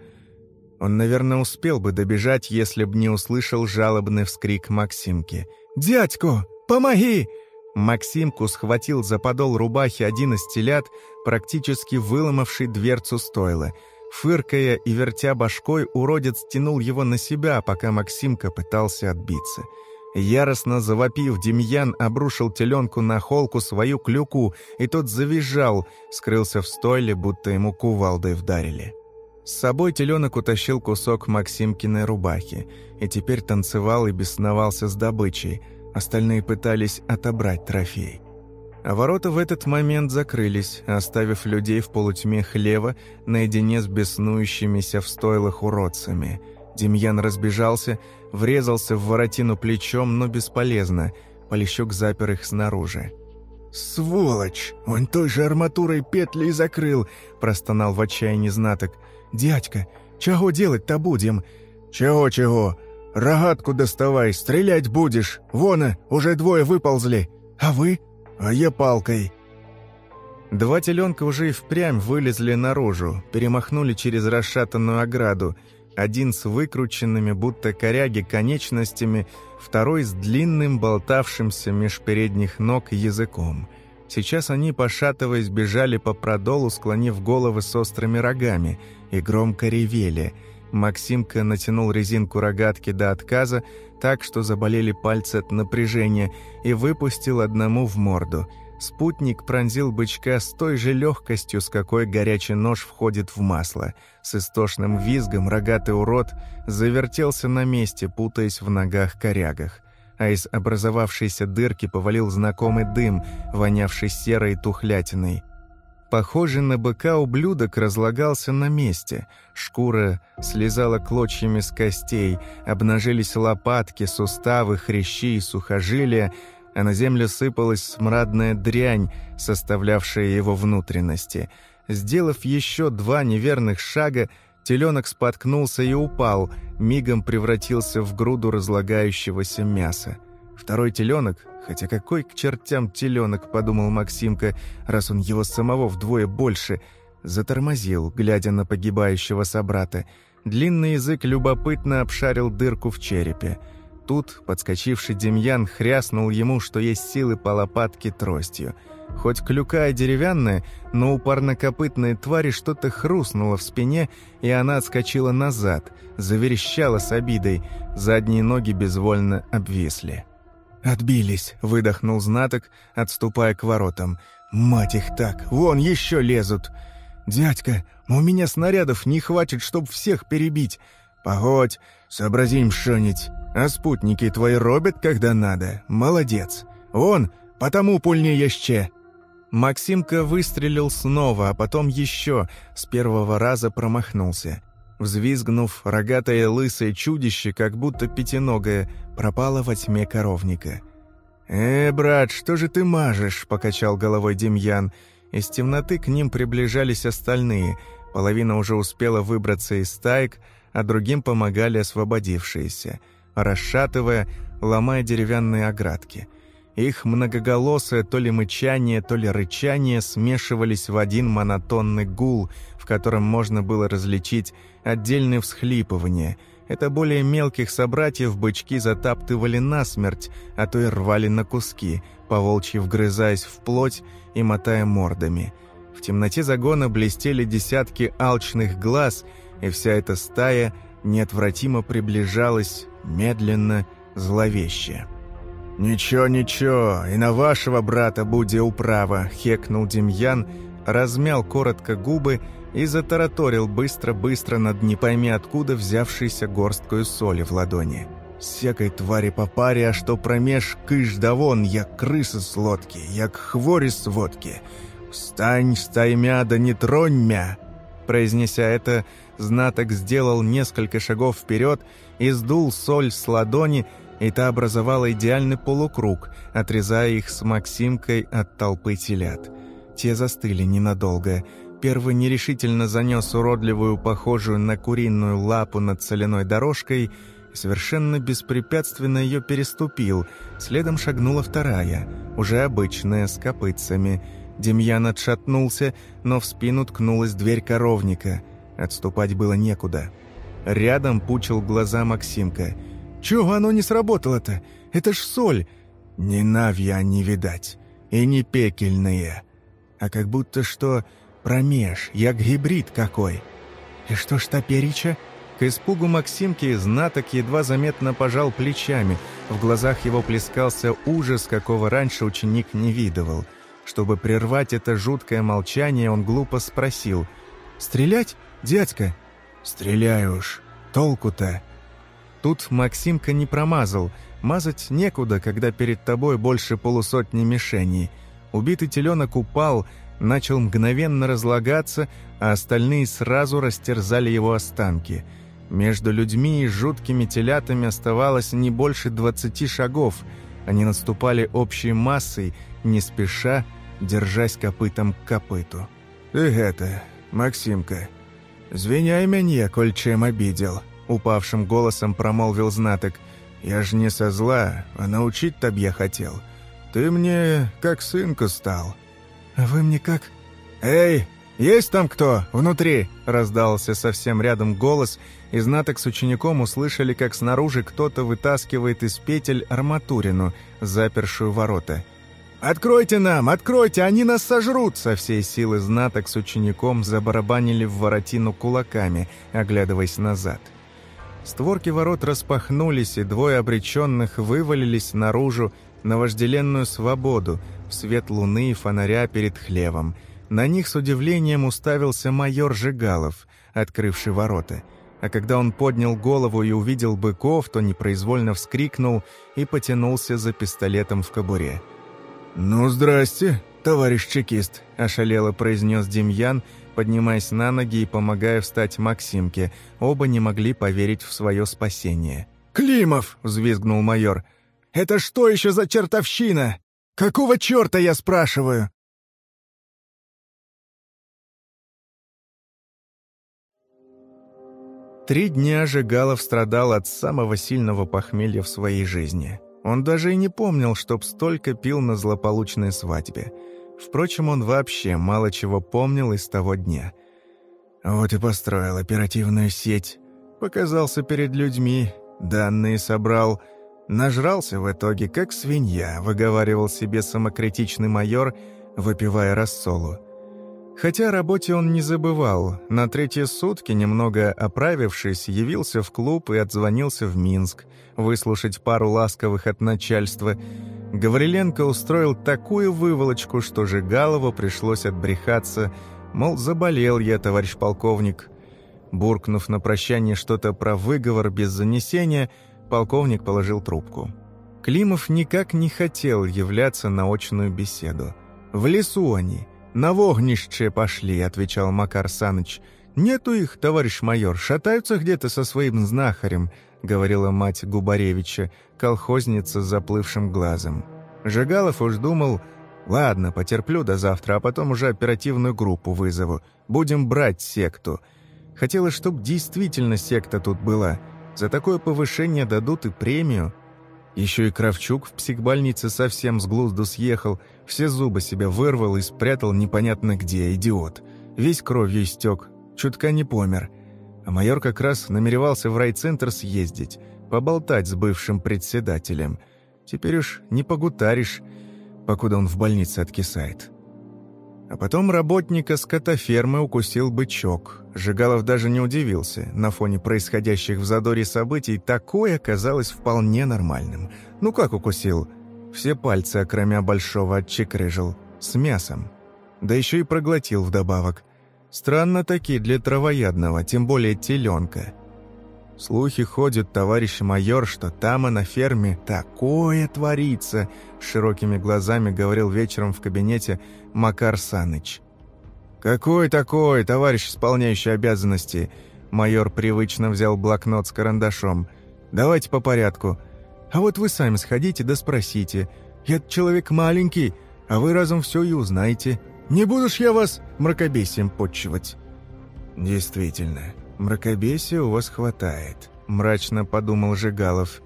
Он, наверное, успел бы добежать, если б не услышал жалобный вскрик Максимки. «Дядько, помоги!» Максимку схватил за подол рубахи один из телят, практически выломавший дверцу стойла — Фыркая и вертя башкой, уродец тянул его на себя, пока Максимка пытался отбиться. Яростно завопив, Демьян обрушил теленку на холку свою клюку, и тот завизжал, скрылся в стойле, будто ему кувалдой вдарили. С собой теленок утащил кусок Максимкиной рубахи, и теперь танцевал и бесновался с добычей. Остальные пытались отобрать трофей. А ворота в этот момент закрылись, оставив людей в полутьме хлева наедине с беснующимися в стойлах уродцами. Демьян разбежался, врезался в воротину плечом, но бесполезно. Полищук запер их снаружи. «Сволочь! Он той же арматурой петли и закрыл!» – простонал в отчаянии знаток. «Дядька, чего делать-то будем?» «Чего-чего? Рогатку доставай, стрелять будешь! Вон, уже двое выползли! А вы?» «А я палкой». Два теленка уже и впрямь вылезли наружу, перемахнули через расшатанную ограду. Один с выкрученными, будто коряги, конечностями, второй с длинным, болтавшимся меж передних ног языком. Сейчас они, пошатываясь, бежали по продолу, склонив головы с острыми рогами, и громко ревели. Максимка натянул резинку рогатки до отказа, так, что заболели пальцы от напряжения, и выпустил одному в морду. Спутник пронзил бычка с той же легкостью, с какой горячий нож входит в масло. С истошным визгом рогатый урод завертелся на месте, путаясь в ногах-корягах. А из образовавшейся дырки повалил знакомый дым, вонявший серой тухлятиной. Похожий на быка ублюдок разлагался на месте. Шкура слезала клочьями с костей, обнажились лопатки, суставы, хрящи и сухожилия, а на землю сыпалась смрадная дрянь, составлявшая его внутренности. Сделав еще два неверных шага, теленок споткнулся и упал, мигом превратился в груду разлагающегося мяса. Второй теленок, хотя какой к чертям теленок, подумал Максимка, раз он его самого вдвое больше, затормозил, глядя на погибающего собрата. Длинный язык любопытно обшарил дырку в черепе. Тут подскочивший Демьян хряснул ему, что есть силы по лопатке тростью. Хоть клюка и деревянная, но у парнокопытной твари что-то хрустнуло в спине, и она отскочила назад, заверещала с обидой, задние ноги безвольно обвисли. «Отбились», — выдохнул знаток, отступая к воротам. «Мать их так! Вон еще лезут!» «Дядька, у меня снарядов не хватит, чтоб всех перебить. Погодь, сообразим что-нибудь. А спутники твои робят, когда надо. Молодец. Вон, потому пульнее еще». Максимка выстрелил снова, а потом еще, с первого раза промахнулся. Взвизгнув, рогатое лысое чудище, как будто пятиногое, пропало во тьме коровника. «Э, брат, что же ты мажешь?» — покачал головой Демьян. Из темноты к ним приближались остальные. Половина уже успела выбраться из стаек, а другим помогали освободившиеся, расшатывая, ломая деревянные оградки. Их многоголосое то ли мычание, то ли рычание смешивались в один монотонный гул, в котором можно было различить отдельные всхлипывания. Это более мелких собратьев бычки затаптывали насмерть, а то и рвали на куски, поволчьи вгрызаясь в плоть и мотая мордами. В темноте загона блестели десятки алчных глаз, и вся эта стая неотвратимо приближалась, медленно, зловеще. «Ничего, ничего, и на вашего брата буде управа», — хекнул Демьян, размял коротко губы и затараторил быстро-быстро над не пойми откуда взявшейся горсткою соли в ладони. «Всякой твари по паре, а что промеж кыш да вон, як крысы с лодки, як хвори с водки. Встань, стаймя, да не тронь мя!» Произнеся это, знаток сделал несколько шагов вперед и сдул соль с ладони, и та образовала идеальный полукруг, отрезая их с Максимкой от толпы телят. Те застыли ненадолго. Первый нерешительно занес уродливую, похожую на куриную лапу над соляной дорожкой и совершенно беспрепятственно ее переступил. Следом шагнула вторая, уже обычная, с копытцами. Демьян отшатнулся, но в спину ткнулась дверь коровника. Отступать было некуда. Рядом пучил глаза Максимка – чего оно не сработало-то? Это ж соль. Не навья не видать. И не пекельные. А как будто что промеж, як гибрид какой. И что ж топереча? К испугу Максимки знаток едва заметно пожал плечами. В глазах его плескался ужас, какого раньше ученик не видывал. Чтобы прервать это жуткое молчание, он глупо спросил. «Стрелять, дядька?» «Стреляй уж. Толку-то?» Тут Максимка не промазал. Мазать некуда, когда перед тобой больше полусотни мишеней. Убитый теленок упал, начал мгновенно разлагаться, а остальные сразу растерзали его останки. Между людьми и жуткими телятами оставалось не больше двадцати шагов. Они наступали общей массой, не спеша, держась копытом к копыту. «Ты это, Максимка, звеняй меня, коль чем обидел», — упавшим голосом промолвил знаток. «Я ж не со зла, а научить тебе хотел. Ты мне как сынку стал». «А вы мне как?» «Эй, есть там кто? Внутри?» — раздался совсем рядом голос, и знаток с учеником услышали, как снаружи кто-то вытаскивает из петель арматурину, запершую ворота. «Откройте нам! Откройте! Они нас сожрут!» Со всей силы знаток с учеником забарабанили в воротину кулаками, оглядываясь назад. Створки ворот распахнулись, и двое обреченных вывалились наружу на вожделенную свободу, в свет луны и фонаря перед хлевом. На них с удивлением уставился майор Жигалов, открывший ворота. А когда он поднял голову и увидел быков, то непроизвольно вскрикнул и потянулся за пистолетом в кобуре. «Ну, здрасте, товарищ чекист», – ошалело произнес Демьян, поднимаясь на ноги и помогая встать Максимке. Оба не могли поверить в свое спасение. «Климов!» – взвизгнул майор. «Это что еще за чертовщина? Какого черта, я спрашиваю?» Три дня Жигалов страдал от самого сильного похмелья в своей жизни. Он даже и не помнил, чтоб столько пил на злополучной свадьбе. Впрочем, он вообще мало чего помнил из того дня. Вот и построил оперативную сеть. Показался перед людьми, данные собрал. Нажрался в итоге, как свинья, выговаривал себе самокритичный майор, выпивая рассолу. Хотя о работе он не забывал. На третьи сутки, немного оправившись, явился в клуб и отзвонился в Минск, выслушать пару ласковых от начальства. Гавриленко устроил такую выволочку, что Жигалову пришлось отбрехаться, мол, заболел я, товарищ полковник. Буркнув на прощание что-то про выговор без занесения, полковник положил трубку. Климов никак не хотел являться на очную беседу. В лесу они — «На вогнище пошли», — отвечал Макар Саныч. «Нету их, товарищ майор, шатаются где-то со своим знахарем», — говорила мать Губаревича, колхозница с заплывшим глазом. Жигалов уж думал, «Ладно, потерплю до завтра, а потом уже оперативную группу вызову. Будем брать секту». Хотелось, чтобы действительно секта тут была. За такое повышение дадут и премию. Еще и Кравчук в психбольнице совсем с глузду съехал, все зубы себе вырвал и спрятал непонятно где, идиот. Весь кровью истек, чутка не помер. А майор как раз намеревался в райцентр съездить, поболтать с бывшим председателем. Теперь уж не погутаришь, покуда он в больнице откисает. А потом работника скотофермы укусил бычок. Жигалов даже не удивился. На фоне происходящих в задоре событий такое оказалось вполне нормальным. Ну как укусил? Все пальцы, окромя большого, отчекрыжил. С мясом. Да еще и проглотил вдобавок. Странно таки для травоядного, тем более теленка. Слухи ходят, товарищ майор, что там и на ферме такое творится, широкими глазами говорил вечером в кабинете Макар Саныч. «Какой такой, товарищ исполняющий обязанности?» Майор привычно взял блокнот с карандашом. «Давайте по порядку. А вот вы сами сходите да спросите. Я человек маленький, а вы разом все и узнаете. Не буду ж я вас мракобесием подчивать». «Действительно, мракобесия у вас хватает», — мрачно подумал Жигалов.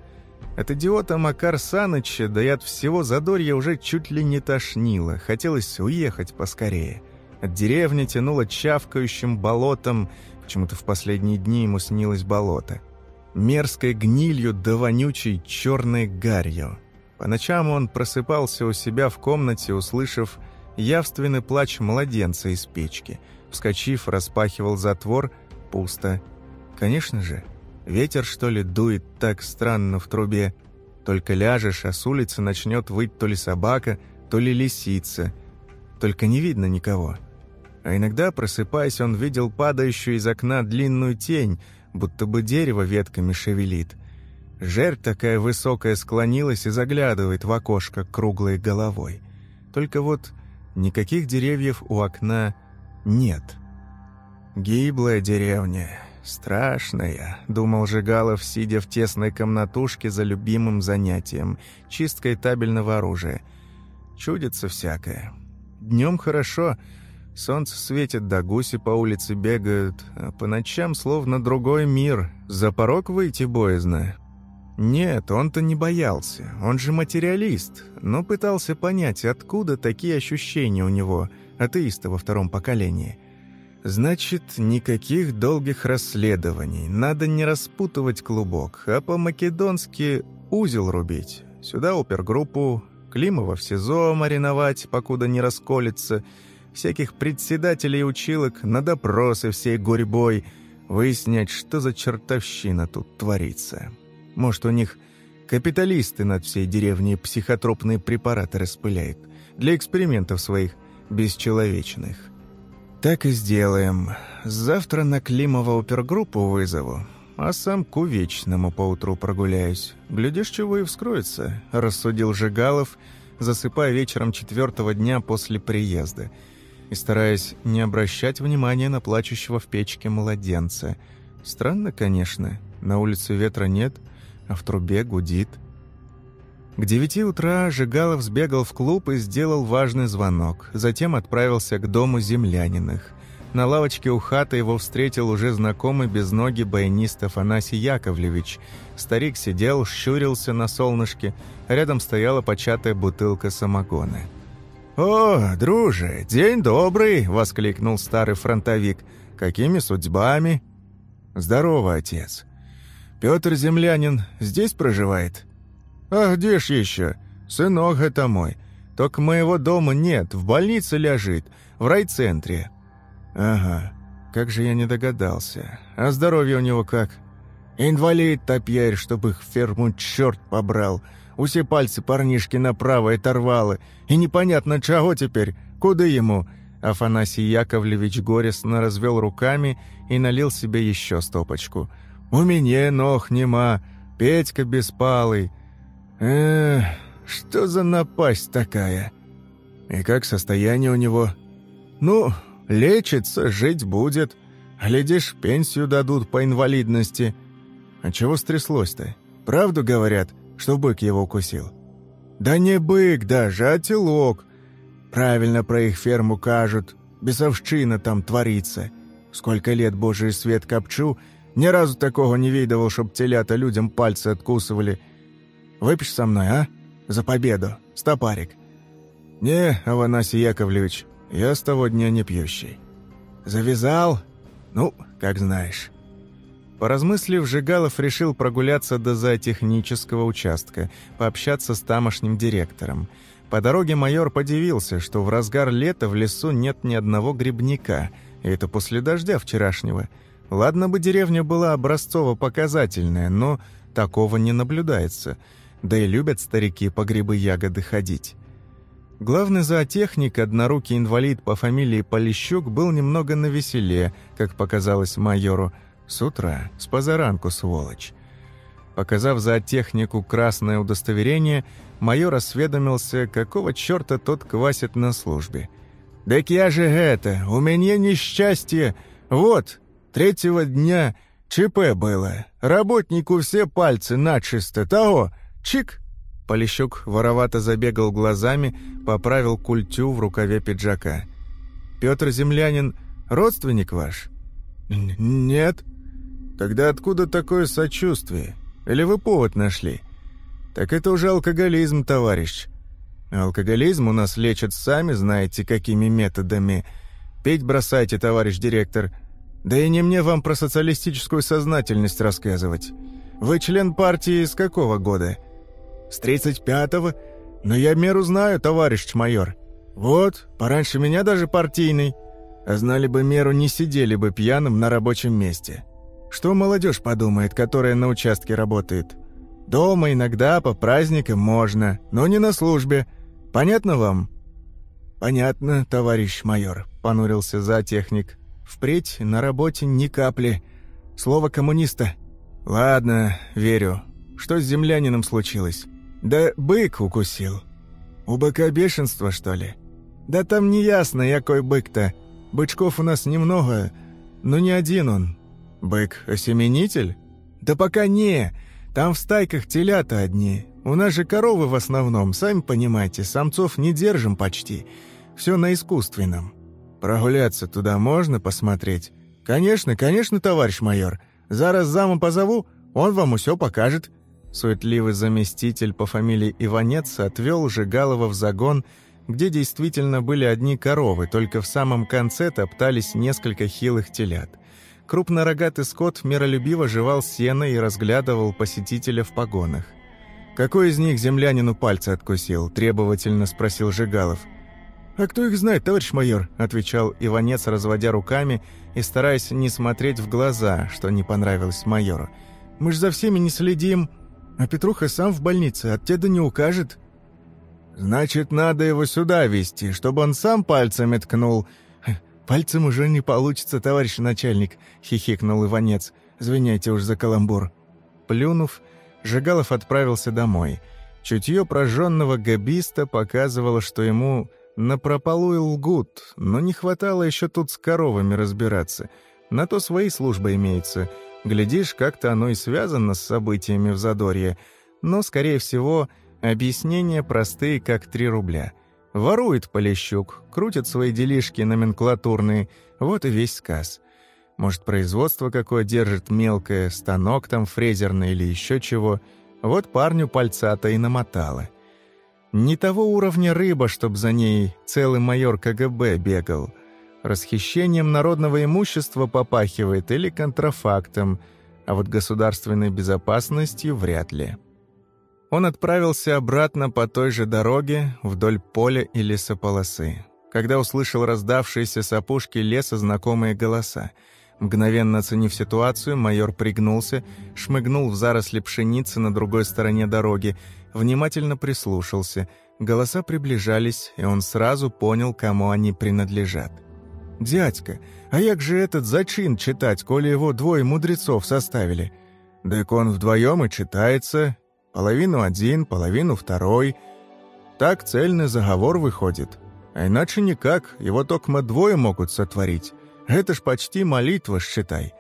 От идиота Макар Саныча, да и от всего Задорья уже чуть ли не тошнило. Хотелось уехать поскорее. От деревни тянуло чавкающим болотом. Почему-то в последние дни ему снилось болото. Мерзкой гнилью да вонючей черной гарью. По ночам он просыпался у себя в комнате, услышав явственный плач младенца из печки. Вскочив, распахивал затвор. Пусто. Конечно же, Ветер, что ли, дует так странно в трубе. Только ляжешь, а с улицы начнет выть то ли собака, то ли лисица. Только не видно никого. А иногда, просыпаясь, он видел падающую из окна длинную тень, будто бы дерево ветками шевелит. Жерь такая высокая склонилась и заглядывает в окошко круглой головой. Только вот никаких деревьев у окна нет. «Гиблая деревня, страшная», — думал Жигалов, сидя в тесной комнатушке за любимым занятием — чисткой табельного оружия. «Чудится всякое. Днем хорошо, солнце светит, да гуси по улице бегают, а по ночам словно другой мир, за порог выйти боязно, нет, он-то не боялся, он же материалист, но пытался понять, откуда такие ощущения у него, атеиста во втором поколении. Значит, никаких долгих расследований, надо не распутывать клубок, а по-македонски узел рубить. Сюда опергруппу, Климова в СИЗО мариновать, покуда не расколется, всяких председателей училок на допросы всей гурьбой, выяснять, что за чертовщина тут творится». Может, у них капиталисты над всей деревней психотропные препараты распыляют для экспериментов своих бесчеловечных. Так и сделаем. Завтра на Климова опергруппу вызову, а сам к Увечному поутру прогуляюсь. Глядишь, чего и вскроется, рассудил Жигалов, засыпая вечером четвертого дня после приезда и стараясь не обращать внимания на плачущего в печке младенца. Странно, конечно, на улице ветра нет — а в трубе гудит. К девяти утра Жигалов сбегал в клуб и сделал важный звонок. Затем отправился к дому земляниных. На лавочке у хаты его встретил уже знакомый безногий баянист Афанасий Яковлевич. Старик сидел, щурился на солнышке, рядом стояла початая бутылка самогона. «О, друже, день добрый!» — воскликнул старый фронтовик. «Какими судьбами?» «Здорово, отец!» Петр Землянин здесь проживает?» «А где ж еще? Сынок это мой. Только моего дома нет, в больнице лежит, в райцентре». «Ага, как же я не догадался. А здоровье у него как?» «Инвалид топьярь, чтоб их ферму черт побрал. Усе пальцы парнишки направо оторвало. И непонятно, чего теперь, куда ему?» Афанасий Яковлевич горестно развел руками и налил себе еще стопочку – у меня ног нема, Петька беспалый. Эх, что за напасть такая? И как состояние у него? Ну, лечится, жить будет. Глядишь, пенсию дадут по инвалидности. А чего стряслось-то? Правду говорят, что бык его укусил? Да не бык даже, а телок. Правильно про их ферму кажут. Бесовщина там творится. Сколько лет божий свет копчу — ни разу такого не видывал, чтоб телята людям пальцы откусывали. Выпьешь со мной, а? За победу. Стопарик. Не, Аванасий Яковлевич, я с того дня не пьющий. Завязал? Ну, как знаешь. Поразмыслив, Жигалов решил прогуляться до зоотехнического участка, пообщаться с тамошним директором. По дороге майор подивился, что в разгар лета в лесу нет ни одного грибника, и это после дождя вчерашнего – Ладно бы деревня была образцово-показательная, но такого не наблюдается. Да и любят старики по грибы-ягоды ходить. Главный зоотехник, однорукий инвалид по фамилии Полищук, был немного навеселе, как показалось майору, с утра, с позаранку, сволочь. Показав зоотехнику красное удостоверение, майор осведомился, какого черта тот квасит на службе. «Так я же это, у меня несчастье, вот, Третьего дня ЧП было. Работнику все пальцы начисто. Того, чик!» Полищук воровато забегал глазами, поправил культю в рукаве пиджака. «Петр Землянин родственник ваш?» «Нет». «Тогда откуда такое сочувствие? Или вы повод нашли?» «Так это уже алкоголизм, товарищ». «Алкоголизм у нас лечат сами, знаете, какими методами. Петь бросайте, товарищ директор. Да и не мне вам про социалистическую сознательность рассказывать. Вы член партии с какого года? С 35-го? Но я меру знаю, товарищ майор. Вот, пораньше меня даже партийный. А знали бы меру, не сидели бы пьяным на рабочем месте. Что молодежь подумает, которая на участке работает? Дома иногда, по праздникам можно, но не на службе. Понятно вам? Понятно, товарищ майор, понурился за техник. Впредь на работе ни капли. Слово коммуниста. Ладно, верю. Что с землянином случилось? Да бык укусил. У быка бешенство, что ли?» «Да там не ясно, якой бык-то. Бычков у нас немного, но не один он». «Бык-осеменитель?» «Да пока не. Там в стайках телята одни. У нас же коровы в основном, сами понимаете, самцов не держим почти. Все на искусственном. Прогуляться туда можно посмотреть?» «Конечно, конечно, товарищ майор. Зараз зама позову, он вам все покажет». Суетливый заместитель по фамилии Иванец отвел Жигалова в загон, где действительно были одни коровы, только в самом конце топтались несколько хилых телят. Крупнорогатый скот миролюбиво жевал сено и разглядывал посетителя в погонах. «Какой из них землянину пальцы откусил?» – требовательно спросил Жигалов. «А кто их знает, товарищ майор?» – отвечал Иванец, разводя руками и стараясь не смотреть в глаза, что не понравилось майору. «Мы ж за всеми не следим, а Петруха сам в больнице, от деда не укажет». «Значит, надо его сюда вести, чтобы он сам пальцами ткнул». «Пальцем уже не получится, товарищ начальник», — хихикнул Иванец. «Извиняйте уж за каламбур». Плюнув, Жигалов отправился домой. Чутье прожженного габиста показывало, что ему напропалу и лгут, но не хватало еще тут с коровами разбираться. На то свои службы имеются. Глядишь, как-то оно и связано с событиями в Задорье. Но, скорее всего, объяснения простые, как три рубля. Ворует Полищук, крутит свои делишки номенклатурные, вот и весь сказ. Может, производство какое держит мелкое, станок там фрезерный или еще чего. Вот парню пальца-то и намотало. Не того уровня рыба, чтоб за ней целый майор КГБ бегал. Расхищением народного имущества попахивает или контрафактом, а вот государственной безопасностью вряд ли. Он отправился обратно по той же дороге вдоль поля и лесополосы, когда услышал раздавшиеся с опушки леса знакомые голоса. Мгновенно оценив ситуацию, майор пригнулся, шмыгнул в заросли пшеницы на другой стороне дороги, внимательно прислушался. Голоса приближались, и он сразу понял, кому они принадлежат. «Дядька, а як же этот зачин читать, коли его двое мудрецов составили?» «Так он вдвоем и читается, Половину один, половину второй. Так цельный заговор выходит. А иначе никак, его только двое могут сотворить. Это ж почти молитва, считай.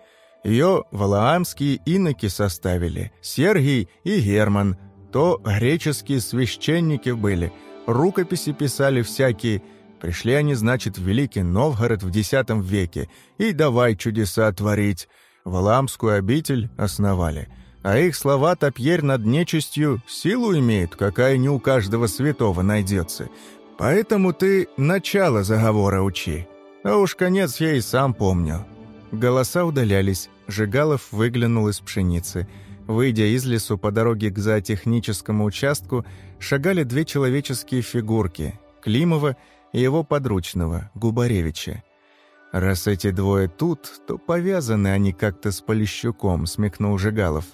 Ее валаамские иноки составили, Сергий и Герман. То греческие священники были, рукописи писали всякие. Пришли они, значит, в Великий Новгород в X веке и давай чудеса творить. Валаамскую обитель основали — а их слова топьерь над нечистью силу имеют, какая не у каждого святого найдется. Поэтому ты начало заговора учи. А уж конец я и сам помню». Голоса удалялись. Жигалов выглянул из пшеницы. Выйдя из лесу по дороге к зоотехническому участку, шагали две человеческие фигурки — Климова его подручного, Губаревича. «Раз эти двое тут, то повязаны они как-то с Полищуком», — смекнул Жигалов.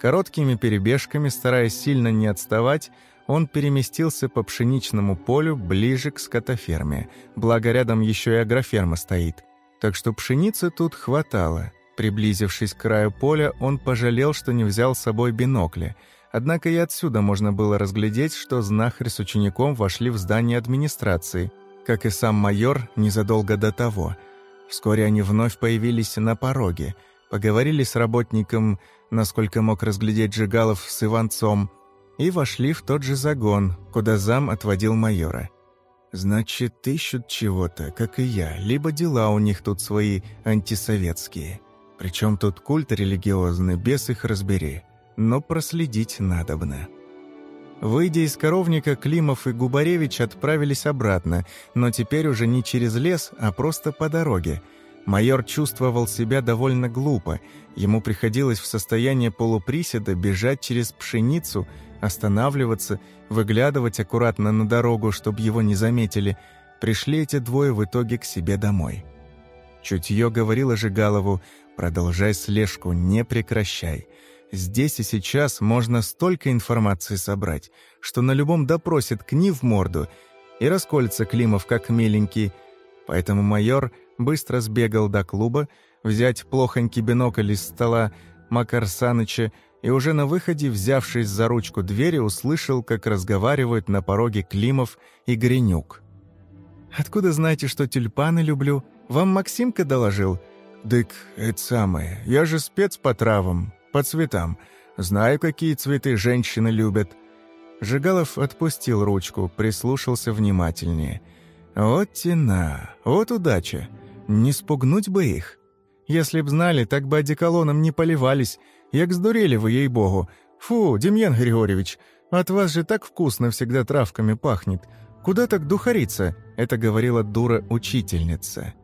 Короткими перебежками, стараясь сильно не отставать, он переместился по пшеничному полю ближе к скотоферме, благо рядом еще и агроферма стоит. Так что пшеницы тут хватало. Приблизившись к краю поля, он пожалел, что не взял с собой бинокля. Однако и отсюда можно было разглядеть, что знахарь с учеником вошли в здание администрации, как и сам майор незадолго до того. Вскоре они вновь появились на пороге, поговорили с работником насколько мог разглядеть Жигалов с Иванцом, и вошли в тот же загон, куда зам отводил майора. Значит, ищут чего-то, как и я, либо дела у них тут свои антисоветские. Причем тут культ религиозный, без их разбери. Но проследить надобно. Выйдя из коровника, Климов и Губаревич отправились обратно, но теперь уже не через лес, а просто по дороге – Майор чувствовал себя довольно глупо. Ему приходилось в состоянии полуприседа бежать через пшеницу, останавливаться, выглядывать аккуратно на дорогу, чтобы его не заметили. Пришли эти двое в итоге к себе домой. Чутье говорило Жигалову «Продолжай слежку, не прекращай». Здесь и сейчас можно столько информации собрать, что на любом допросе ткни в морду, и расколется Климов как миленький. Поэтому майор – быстро сбегал до клуба, взять плохонький бинокль из стола Макар Саныча и уже на выходе, взявшись за ручку двери, услышал, как разговаривают на пороге Климов и Гринюк. «Откуда знаете, что тюльпаны люблю? Вам Максимка доложил?» «Дык, это самое. Я же спец по травам, по цветам. Знаю, какие цветы женщины любят». Жигалов отпустил ручку, прислушался внимательнее. «Вот тена, вот удача. Не спугнуть бы их. Если б знали, так бы одеколоном не поливались. Як сдурели вы, ей-богу. Фу, Демьян Григорьевич, от вас же так вкусно всегда травками пахнет. Куда так духариться?» — это говорила дура-учительница.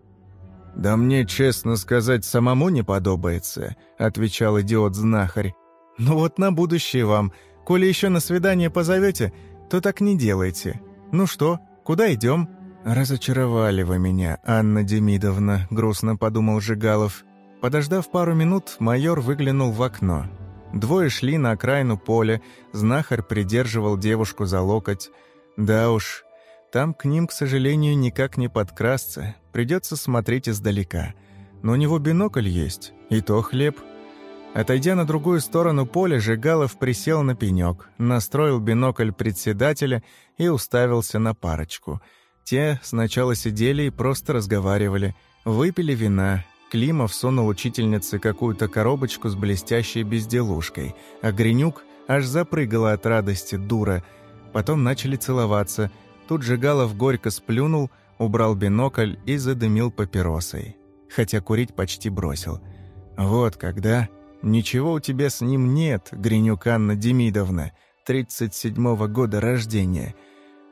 «Да мне, честно сказать, самому не подобается», — отвечал идиот-знахарь. «Ну вот на будущее вам. Коли еще на свидание позовете, то так не делайте. Ну что, куда идем?» «Разочаровали вы меня, Анна Демидовна», — грустно подумал Жигалов. Подождав пару минут, майор выглянул в окно. Двое шли на окраину поля, знахарь придерживал девушку за локоть. Да уж, там к ним, к сожалению, никак не подкрасться, придется смотреть издалека. Но у него бинокль есть, и то хлеб. Отойдя на другую сторону поля, Жигалов присел на пенек, настроил бинокль председателя и уставился на парочку — те сначала сидели и просто разговаривали, выпили вина. Климов сунул учительнице какую-то коробочку с блестящей безделушкой, а Гринюк аж запрыгала от радости, дура. Потом начали целоваться. Тут Жигалов горько сплюнул, убрал бинокль и задымил папиросой. Хотя курить почти бросил. «Вот когда...» «Ничего у тебя с ним нет, Гринюк Анна Демидовна, 37-го года рождения.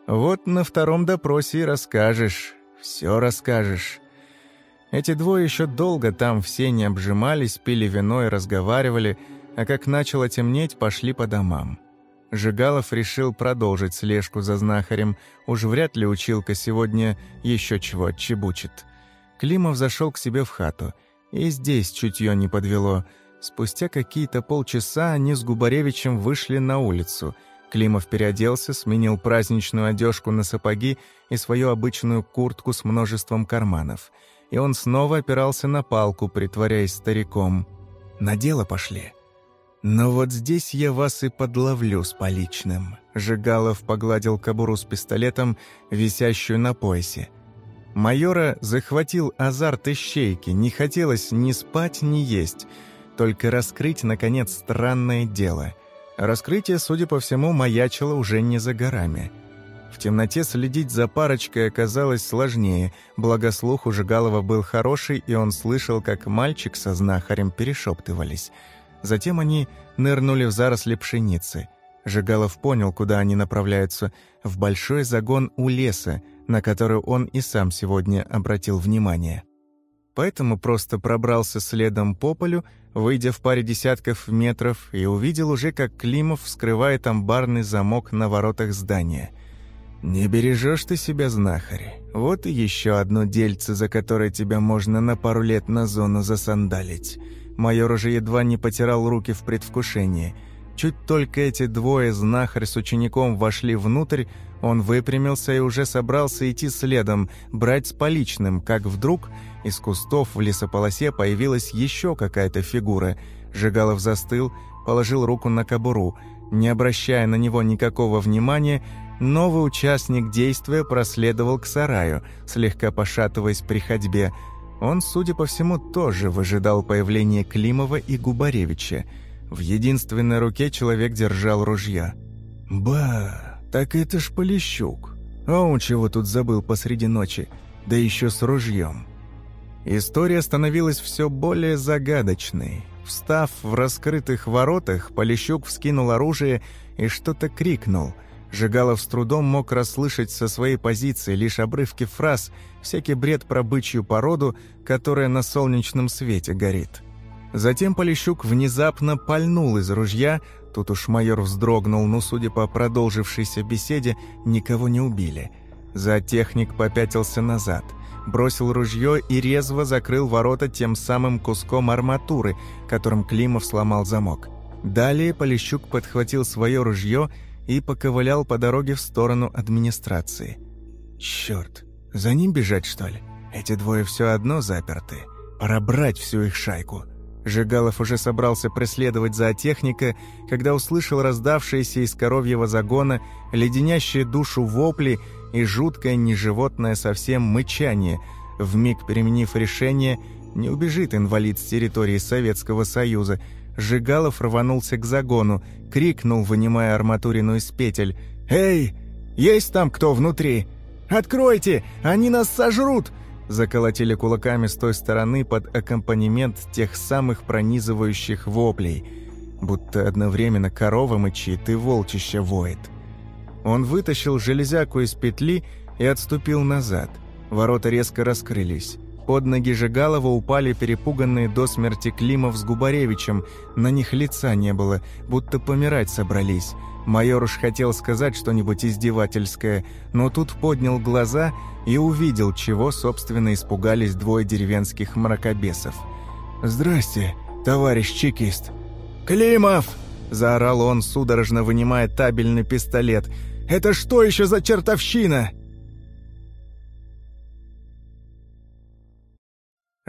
Вот на втором допросе и расскажешь, все расскажешь. Эти двое еще долго там все не обжимались, пили вино и разговаривали, а как начало темнеть, пошли по домам. Жигалов решил продолжить слежку за знахарем, уж вряд ли училка сегодня еще чего отчебучит. Климов зашел к себе в хату, и здесь чутье не подвело. Спустя какие-то полчаса они с Губаревичем вышли на улицу — Климов переоделся, сменил праздничную одежку на сапоги и свою обычную куртку с множеством карманов. И он снова опирался на палку, притворяясь стариком. «На дело пошли». «Но вот здесь я вас и подловлю с поличным». Жигалов погладил кобуру с пистолетом, висящую на поясе. Майора захватил азарт ищейки, не хотелось ни спать, ни есть, только раскрыть, наконец, странное дело — Раскрытие, судя по всему, маячило уже не за горами. В темноте следить за парочкой оказалось сложнее, благо слух у Жигалова был хороший, и он слышал, как мальчик со знахарем перешептывались. Затем они нырнули в заросли пшеницы. Жигалов понял, куда они направляются, в большой загон у леса, на который он и сам сегодня обратил внимание. Поэтому просто пробрался следом по полю, выйдя в паре десятков метров, и увидел уже, как Климов вскрывает амбарный замок на воротах здания. «Не бережешь ты себя, знахарь. Вот и еще одно дельце, за которое тебя можно на пару лет на зону засандалить». Майор уже едва не потирал руки в предвкушении. Чуть только эти двое, знахарь с учеником, вошли внутрь, он выпрямился и уже собрался идти следом, брать с поличным, как вдруг из кустов в лесополосе появилась еще какая-то фигура. Жигалов застыл, положил руку на кобуру. Не обращая на него никакого внимания, новый участник действия проследовал к сараю, слегка пошатываясь при ходьбе. Он, судя по всему, тоже выжидал появления Климова и Губаревича. В единственной руке человек держал ружья. «Ба, так это ж Полищук. А он чего тут забыл посреди ночи? Да еще с ружьем». История становилась все более загадочной. Встав в раскрытых воротах, Полищук вскинул оружие и что-то крикнул. Жигалов с трудом мог расслышать со своей позиции лишь обрывки фраз, всякий бред про бычью породу, которая на солнечном свете горит. Затем Полищук внезапно пальнул из ружья, тут уж майор вздрогнул, но, судя по продолжившейся беседе, никого не убили. Зоотехник попятился назад – бросил ружье и резво закрыл ворота тем самым куском арматуры, которым Климов сломал замок. Далее Полищук подхватил свое ружье и поковылял по дороге в сторону администрации. «Черт, за ним бежать, что ли? Эти двое все одно заперты. Пора брать всю их шайку. Жигалов уже собрался преследовать зоотехника, когда услышал раздавшиеся из коровьего загона леденящие душу вопли и жуткое неживотное совсем мычание, вмиг переменив решение, не убежит инвалид с территории Советского Союза. Жигалов рванулся к загону, крикнул, вынимая арматурину из петель. «Эй, есть там кто внутри? Откройте, они нас сожрут!» заколотили кулаками с той стороны под аккомпанемент тех самых пронизывающих воплей, будто одновременно корова мычит и волчище воет. Он вытащил железяку из петли и отступил назад. Ворота резко раскрылись. Под ноги Жигалова упали перепуганные до смерти Климов с Губаревичем. На них лица не было, будто помирать собрались. Майор уж хотел сказать что-нибудь издевательское, но тут поднял глаза и увидел, чего, собственно, испугались двое деревенских мракобесов. «Здрасте, товарищ чекист!» «Климов!» – заорал он, судорожно вынимая табельный пистолет. «Это что еще за чертовщина?»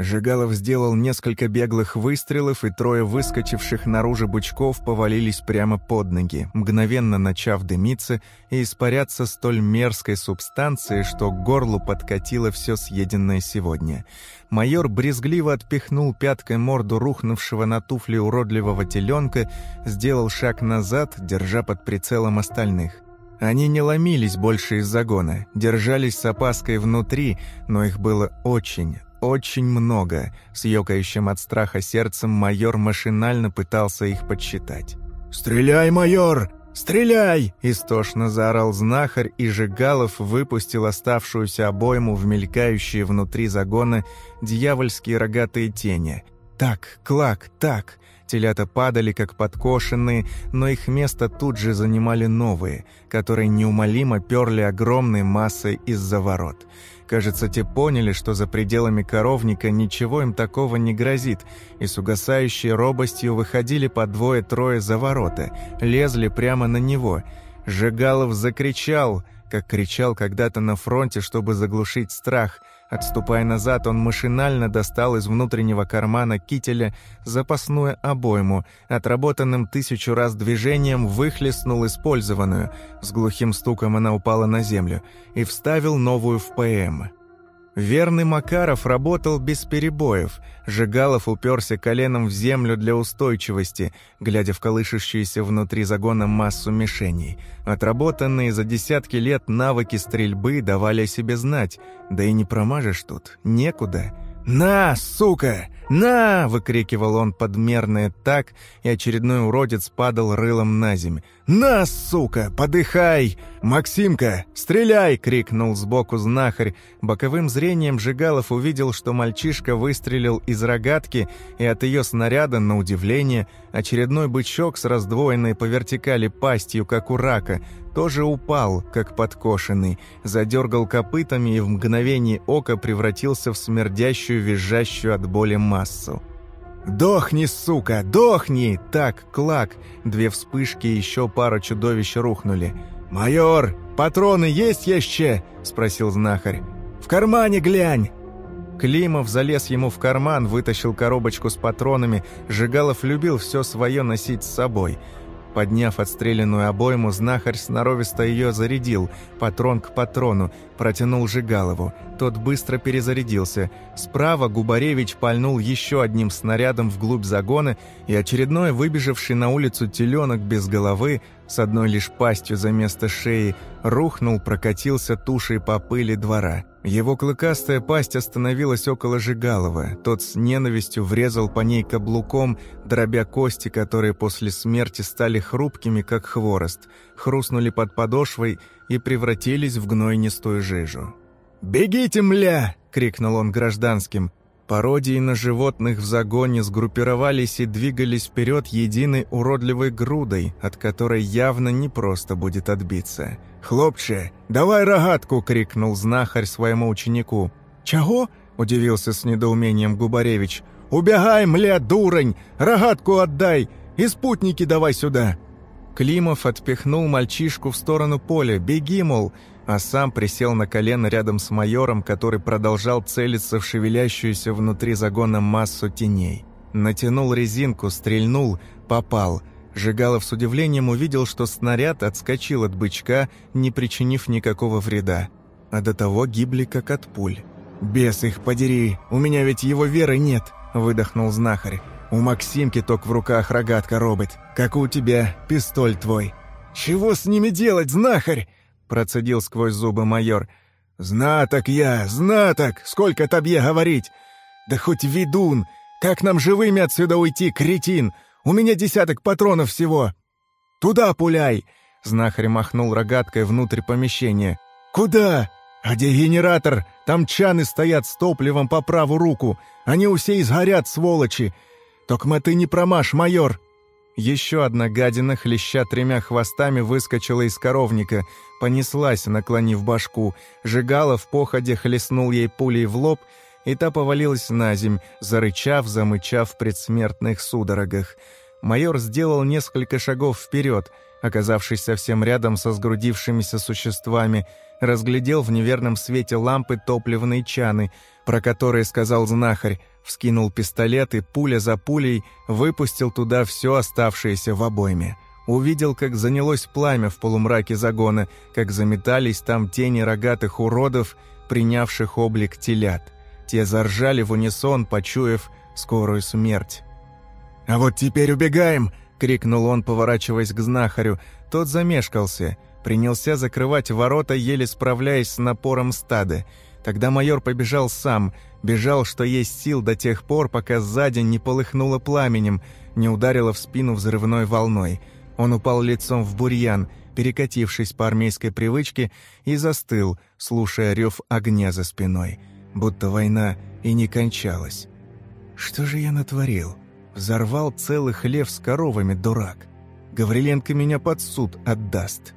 Жигалов сделал несколько беглых выстрелов, и трое выскочивших наружу бычков повалились прямо под ноги, мгновенно начав дымиться и испаряться столь мерзкой субстанцией, что к горлу подкатило все съеденное сегодня. Майор брезгливо отпихнул пяткой морду рухнувшего на туфли уродливого теленка, сделал шаг назад, держа под прицелом остальных. Они не ломились больше из загона, держались с опаской внутри, но их было очень, очень много. С ёкающим от страха сердцем майор машинально пытался их подсчитать. «Стреляй, майор! Стреляй!» Истошно заорал знахарь, и Жигалов выпустил оставшуюся обойму в мелькающие внутри загона дьявольские рогатые тени. «Так, клак, так!» Телята падали, как подкошенные, но их место тут же занимали новые, которые неумолимо перли огромной массой из-за ворот. Кажется, те поняли, что за пределами коровника ничего им такого не грозит, и с угасающей робостью выходили по двое-трое за ворота, лезли прямо на него. Жигалов закричал, как кричал когда-то на фронте, чтобы заглушить страх – Отступая назад, он машинально достал из внутреннего кармана кителя запасную обойму, отработанным тысячу раз движением выхлестнул использованную, с глухим стуком она упала на землю, и вставил новую в ПМ. Верный Макаров работал без перебоев. Жигалов уперся коленом в землю для устойчивости, глядя в колышущуюся внутри загона массу мишеней. Отработанные за десятки лет навыки стрельбы давали о себе знать. Да и не промажешь тут, некуда. «На, сука! На!» — выкрикивал он подмерное так, и очередной уродец падал рылом на земь. «На, сука! Подыхай! Максимка, стреляй!» — крикнул сбоку знахарь. Боковым зрением Жигалов увидел, что мальчишка выстрелил из рогатки, и от ее снаряда, на удивление, очередной бычок с раздвоенной по вертикали пастью, как у рака, тоже упал, как подкошенный, задергал копытами и в мгновение ока превратился в смердящую, визжащую от боли массу. «Дохни, сука, дохни!» Так, клак. Две вспышки и еще пара чудовищ рухнули. «Майор, патроны есть еще?» – спросил знахарь. «В кармане глянь!» Климов залез ему в карман, вытащил коробочку с патронами. Жигалов любил все свое носить с собой – Подняв отстрелянную обойму, знахарь сноровисто ее зарядил, патрон к патрону, протянул Жигалову. Тот быстро перезарядился. Справа Губаревич пальнул еще одним снарядом вглубь загона, и очередной выбежавший на улицу теленок без головы, с одной лишь пастью за место шеи, рухнул, прокатился тушей по пыли двора. Его клыкастая пасть остановилась около Жигалова. Тот с ненавистью врезал по ней каблуком, дробя кости, которые после смерти стали хрупкими, как хворост, хрустнули под подошвой и превратились в гнойнистую жижу. «Бегите, мля!» — крикнул он гражданским. Пародии на животных в загоне сгруппировались и двигались вперед единой уродливой грудой, от которой явно непросто будет отбиться. «Хлопче, давай рогатку!» — крикнул знахарь своему ученику. «Чего?» — удивился с недоумением Губаревич. «Убегай, мля, дурень! Рогатку отдай! И спутники давай сюда!» Климов отпихнул мальчишку в сторону поля. «Беги, мол!» а сам присел на колено рядом с майором, который продолжал целиться в шевелящуюся внутри загона массу теней. Натянул резинку, стрельнул, попал. Жигалов с удивлением увидел, что снаряд отскочил от бычка, не причинив никакого вреда. А до того гибли, как от пуль. «Бес их подери, у меня ведь его веры нет», — выдохнул знахарь. «У Максимки ток в руках рогатка робит, как у тебя пистоль твой». «Чего с ними делать, знахарь?» — процедил сквозь зубы майор. «Знаток я, знаток! Сколько тебе говорить? Да хоть ведун! Как нам живыми отсюда уйти, кретин? У меня десяток патронов всего! Туда пуляй!» Знахарь махнул рогаткой внутрь помещения. «Куда? А где генератор? Там чаны стоят с топливом по правую руку. Они у всей сгорят, сволочи. Токма ты не промажь, майор!» Еще одна гадина, хлеща тремя хвостами, выскочила из коровника, понеслась, наклонив башку. Жигала в походе хлестнул ей пулей в лоб, и та повалилась на земь, зарычав, замычав в предсмертных судорогах. Майор сделал несколько шагов вперед, оказавшись совсем рядом со сгрудившимися существами, разглядел в неверном свете лампы топливные чаны, про которые сказал знахарь, вскинул пистолет и пуля за пулей выпустил туда все оставшееся в обойме. Увидел, как занялось пламя в полумраке загона, как заметались там тени рогатых уродов, принявших облик телят. Те заржали в унисон, почуяв скорую смерть. «А вот теперь убегаем!» — крикнул он, поворачиваясь к знахарю. Тот замешкался, принялся закрывать ворота, еле справляясь с напором стада — Тогда майор побежал сам, бежал, что есть сил до тех пор, пока сзади не полыхнуло пламенем, не ударило в спину взрывной волной. Он упал лицом в бурьян, перекатившись по армейской привычке, и застыл, слушая рев огня за спиной, будто война и не кончалась. «Что же я натворил? Взорвал целый хлев с коровами, дурак. Гавриленко меня под суд отдаст».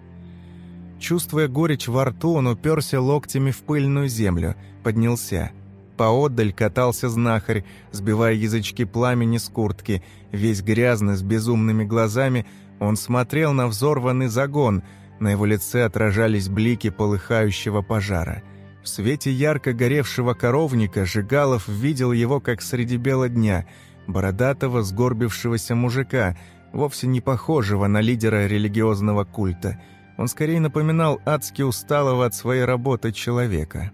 Чувствуя горечь во рту, он уперся локтями в пыльную землю, поднялся. Поотдаль катался знахарь, сбивая язычки пламени с куртки. Весь грязный, с безумными глазами, он смотрел на взорванный загон. На его лице отражались блики полыхающего пожара. В свете ярко горевшего коровника Жигалов видел его, как среди бела дня, бородатого, сгорбившегося мужика, вовсе не похожего на лидера религиозного культа – он скорее напоминал адски усталого от своей работы человека.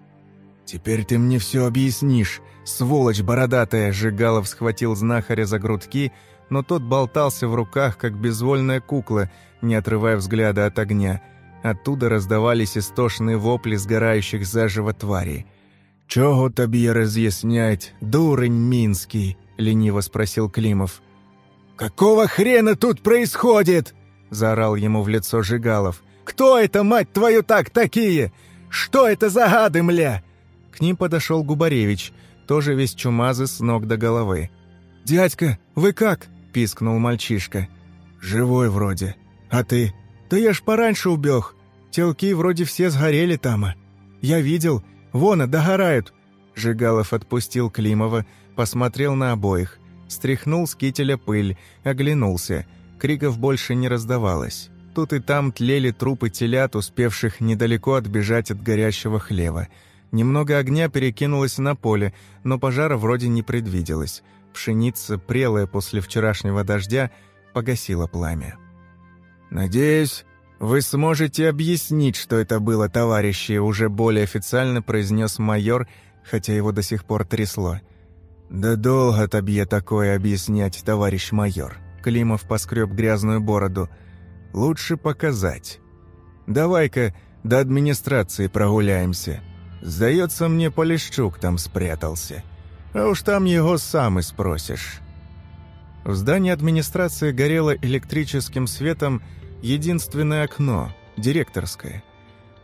«Теперь ты мне все объяснишь, сволочь бородатая!» Жигалов схватил знахаря за грудки, но тот болтался в руках, как безвольная кукла, не отрывая взгляда от огня. Оттуда раздавались истошные вопли сгорающих заживо тварей. «Чого тобі разъяснять, дурень Минский?» — лениво спросил Климов. «Какого хрена тут происходит?» — заорал ему в лицо Жигалов. Кто это, мать твою, так такие? Что это за гады, мля?» К ним подошел Губаревич, тоже весь чумазый с ног до головы. «Дядька, вы как?» – пискнул мальчишка. «Живой вроде. А ты?» «Да я ж пораньше убег. Телки вроде все сгорели тама. Я видел. Вон, догорают». Жигалов отпустил Климова, посмотрел на обоих, стряхнул с кителя пыль, оглянулся. Криков больше не раздавалось. Тут и там тлели трупы телят, успевших недалеко отбежать от горящего хлева. Немного огня перекинулось на поле, но пожара вроде не предвиделось. Пшеница, прелая после вчерашнего дождя, погасила пламя. «Надеюсь, вы сможете объяснить, что это было, товарищи», уже более официально произнес майор, хотя его до сих пор трясло. «Да долго тебе такое объяснять, товарищ майор». Климов поскреб грязную бороду – Лучше показать. Давай-ка до администрации прогуляемся. Сдается мне, Полищук там спрятался. А уж там его сам и спросишь». В здании администрации горело электрическим светом единственное окно, директорское,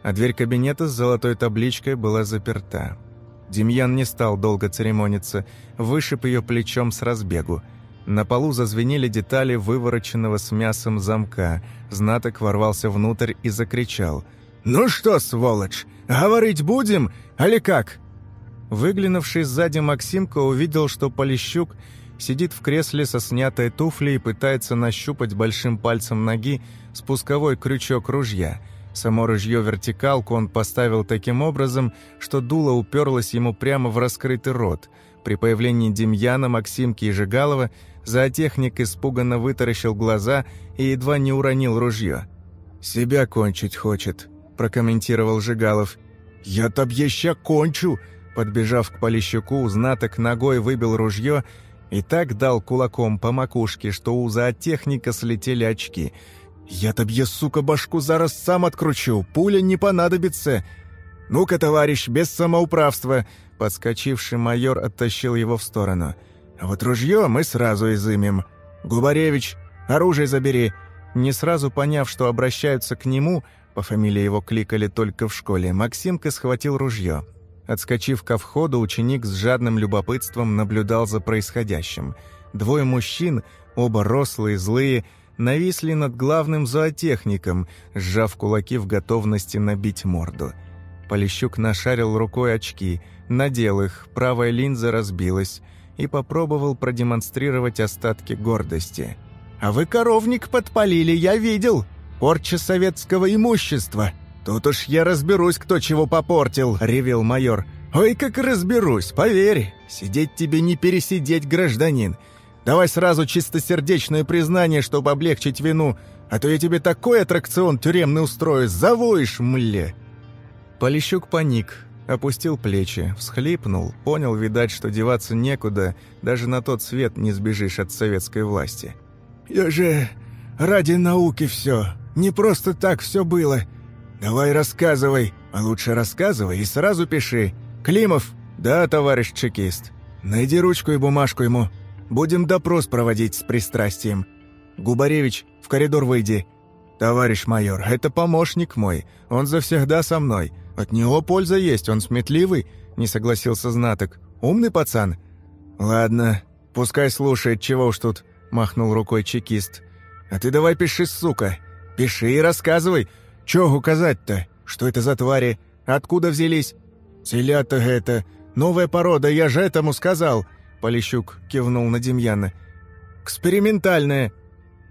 а дверь кабинета с золотой табличкой была заперта. Демьян не стал долго церемониться, вышиб ее плечом с разбегу – на полу зазвенели детали вывороченного с мясом замка. Знаток ворвался внутрь и закричал. «Ну что, сволочь, говорить будем, али как?» Выглянувший сзади Максимка увидел, что Полищук сидит в кресле со снятой туфлей и пытается нащупать большим пальцем ноги спусковой крючок ружья. Само ружье-вертикалку он поставил таким образом, что дуло уперлось ему прямо в раскрытый рот – При появлении Демьяна, Максимки и Жигалова зоотехник испуганно вытаращил глаза и едва не уронил ружье. «Себя кончить хочет», – прокомментировал Жигалов. «Я тобье ща кончу!» Подбежав к Полищуку, знаток ногой выбил ружье и так дал кулаком по макушке, что у зоотехника слетели очки. «Я тобье, сука, башку зараз сам откручу, пуля не понадобится!» «Ну-ка, товарищ, без самоуправства!» Подскочивший майор оттащил его в сторону. «А вот ружье мы сразу изымем. Губаревич, оружие забери!» Не сразу поняв, что обращаются к нему, по фамилии его кликали только в школе, Максимка схватил ружье. Отскочив ко входу, ученик с жадным любопытством наблюдал за происходящим. Двое мужчин, оба рослые, злые, нависли над главным зоотехником, сжав кулаки в готовности набить морду. Полищук нашарил рукой очки, надел их, правая линза разбилась и попробовал продемонстрировать остатки гордости. «А вы коровник подпалили, я видел! Порча советского имущества!» «Тут уж я разберусь, кто чего попортил», — ревел майор. «Ой, как разберусь, поверь. Сидеть тебе не пересидеть, гражданин. Давай сразу чистосердечное признание, чтобы облегчить вину, а то я тебе такой аттракцион тюремный устрою, завоешь, мле». Полищук паник, опустил плечи, всхлипнул, понял, видать, что деваться некуда, даже на тот свет не сбежишь от советской власти. «Я же ради науки все, не просто так все было», «Давай рассказывай, а лучше рассказывай и сразу пиши. Климов?» «Да, товарищ чекист. Найди ручку и бумажку ему. Будем допрос проводить с пристрастием. Губаревич, в коридор выйди». «Товарищ майор, это помощник мой. Он завсегда со мной. От него польза есть, он сметливый», — не согласился знаток. «Умный пацан». «Ладно, пускай слушает, чего уж тут», — махнул рукой чекист. «А ты давай пиши, сука. Пиши и рассказывай. Чё указать-то? Что это за твари? Откуда взялись?» «Телята это. Новая порода, я же этому сказал!» Полищук кивнул на Демьяна. «Экспериментальная!»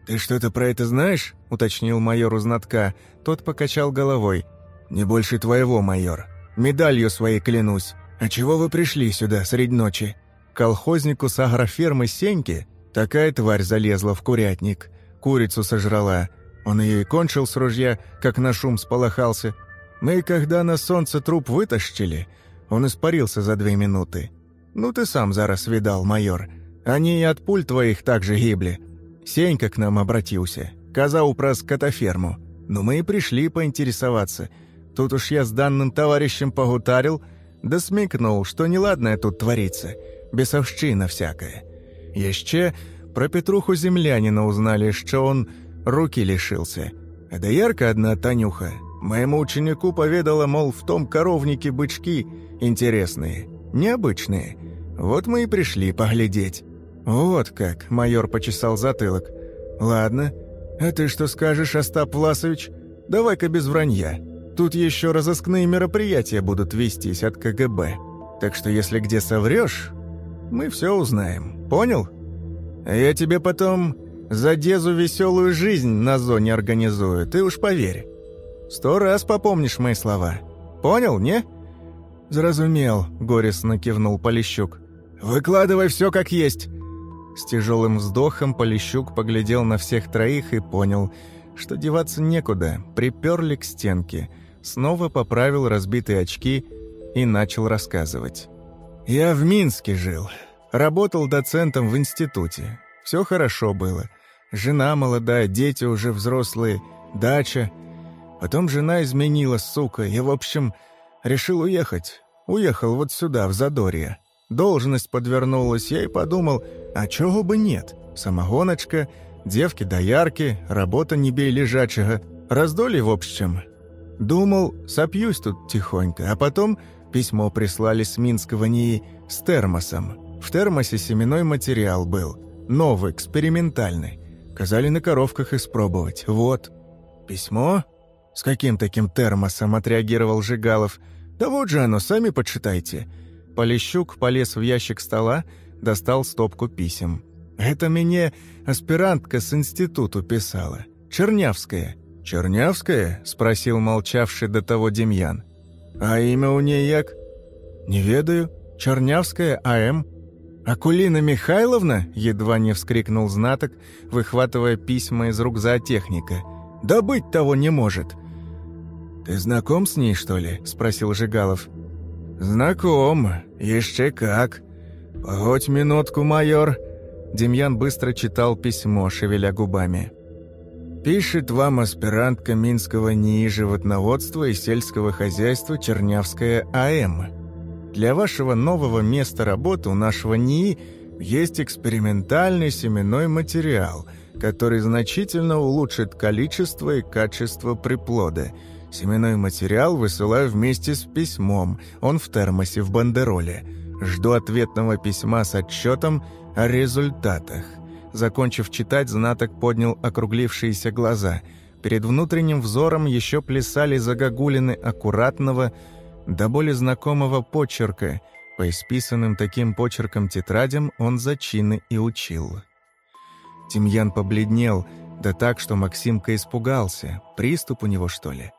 «Ты что-то про это знаешь?» — уточнил майор у знатка. Тот покачал головой. «Не больше твоего, майор. Медалью своей клянусь. А чего вы пришли сюда средь ночи?» Колхознику с агрофермы Сеньки такая тварь залезла в курятник. Курицу сожрала. Он ее и кончил с ружья, как на шум сполохался. Мы, когда на солнце труп вытащили, он испарился за две минуты. Ну, ты сам зараз видал, майор. Они и от пуль твоих также гибли. Сенька к нам обратился. Казал про скотоферму. Но мы и пришли поинтересоваться. Тут уж я с данным товарищем погутарил, да смекнул, что неладное тут творится. Бесовщина всякая. Еще про Петруху землянина узнали, что он руки лишился. А доярка одна Танюха моему ученику поведала, мол, в том коровнике бычки интересные, необычные. Вот мы и пришли поглядеть. Вот как, майор почесал затылок. Ладно, а ты что скажешь, Остап Власович? Давай-ка без вранья. Тут еще разыскные мероприятия будут вестись от КГБ. Так что если где соврешь, мы все узнаем. Понял? А я тебе потом за Дезу веселую жизнь на зоне организую, ты уж поверь. Сто раз попомнишь мои слова. Понял, не?» «Зразумел», — горестно кивнул Полищук. «Выкладывай все как есть». С тяжелым вздохом Полищук поглядел на всех троих и понял, что деваться некуда, приперли к стенке, снова поправил разбитые очки и начал рассказывать. «Я в Минске жил, работал доцентом в институте. Все хорошо было. Жена молодая, дети уже взрослые, дача. Потом жена изменила, сука. Я, в общем, решил уехать. Уехал вот сюда, в Задорье. Должность подвернулась, я и подумал, а чего бы нет? Самогоночка, девки-доярки, работа не бей лежачего. Раздолье, в общем. Думал, сопьюсь тут тихонько, а потом письмо прислали с Минского НИИ с термосом. В термосе семенной материал был, новый, экспериментальный. Казали на коровках испробовать. Вот. Письмо? С каким таким термосом отреагировал Жигалов? Да вот же оно, сами почитайте. Полищук полез в ящик стола, достал стопку писем. Это мне аспирантка с институту писала. Чернявская. «Чернявская?» — спросил молчавший до того Демьян. «А имя у ней як?» «Не ведаю. Чернявская А.М. «Акулина Михайловна?» — едва не вскрикнул знаток, выхватывая письма из рук зоотехника. «Да быть того не может!» «Ты знаком с ней, что ли?» — спросил Жигалов. «Знаком, еще как. Погодь минутку, майор». Демьян быстро читал письмо, шевеля губами. «Пишет вам аспирантка Минского НИИ животноводства и сельского хозяйства Чернявская А.М. Для вашего нового места работы у нашего НИИ есть экспериментальный семенной материал, который значительно улучшит количество и качество приплода. Семенной материал высылаю вместе с письмом, он в термосе в бандероле. Жду ответного письма с отчетом о результатах. Закончив читать, знаток поднял округлившиеся глаза. Перед внутренним взором еще плясали загогулины аккуратного, до более знакомого почерка. По исписанным таким почерком тетрадям он зачины и учил. Тимьян побледнел, да так, что Максимка испугался. Приступ у него, что ли?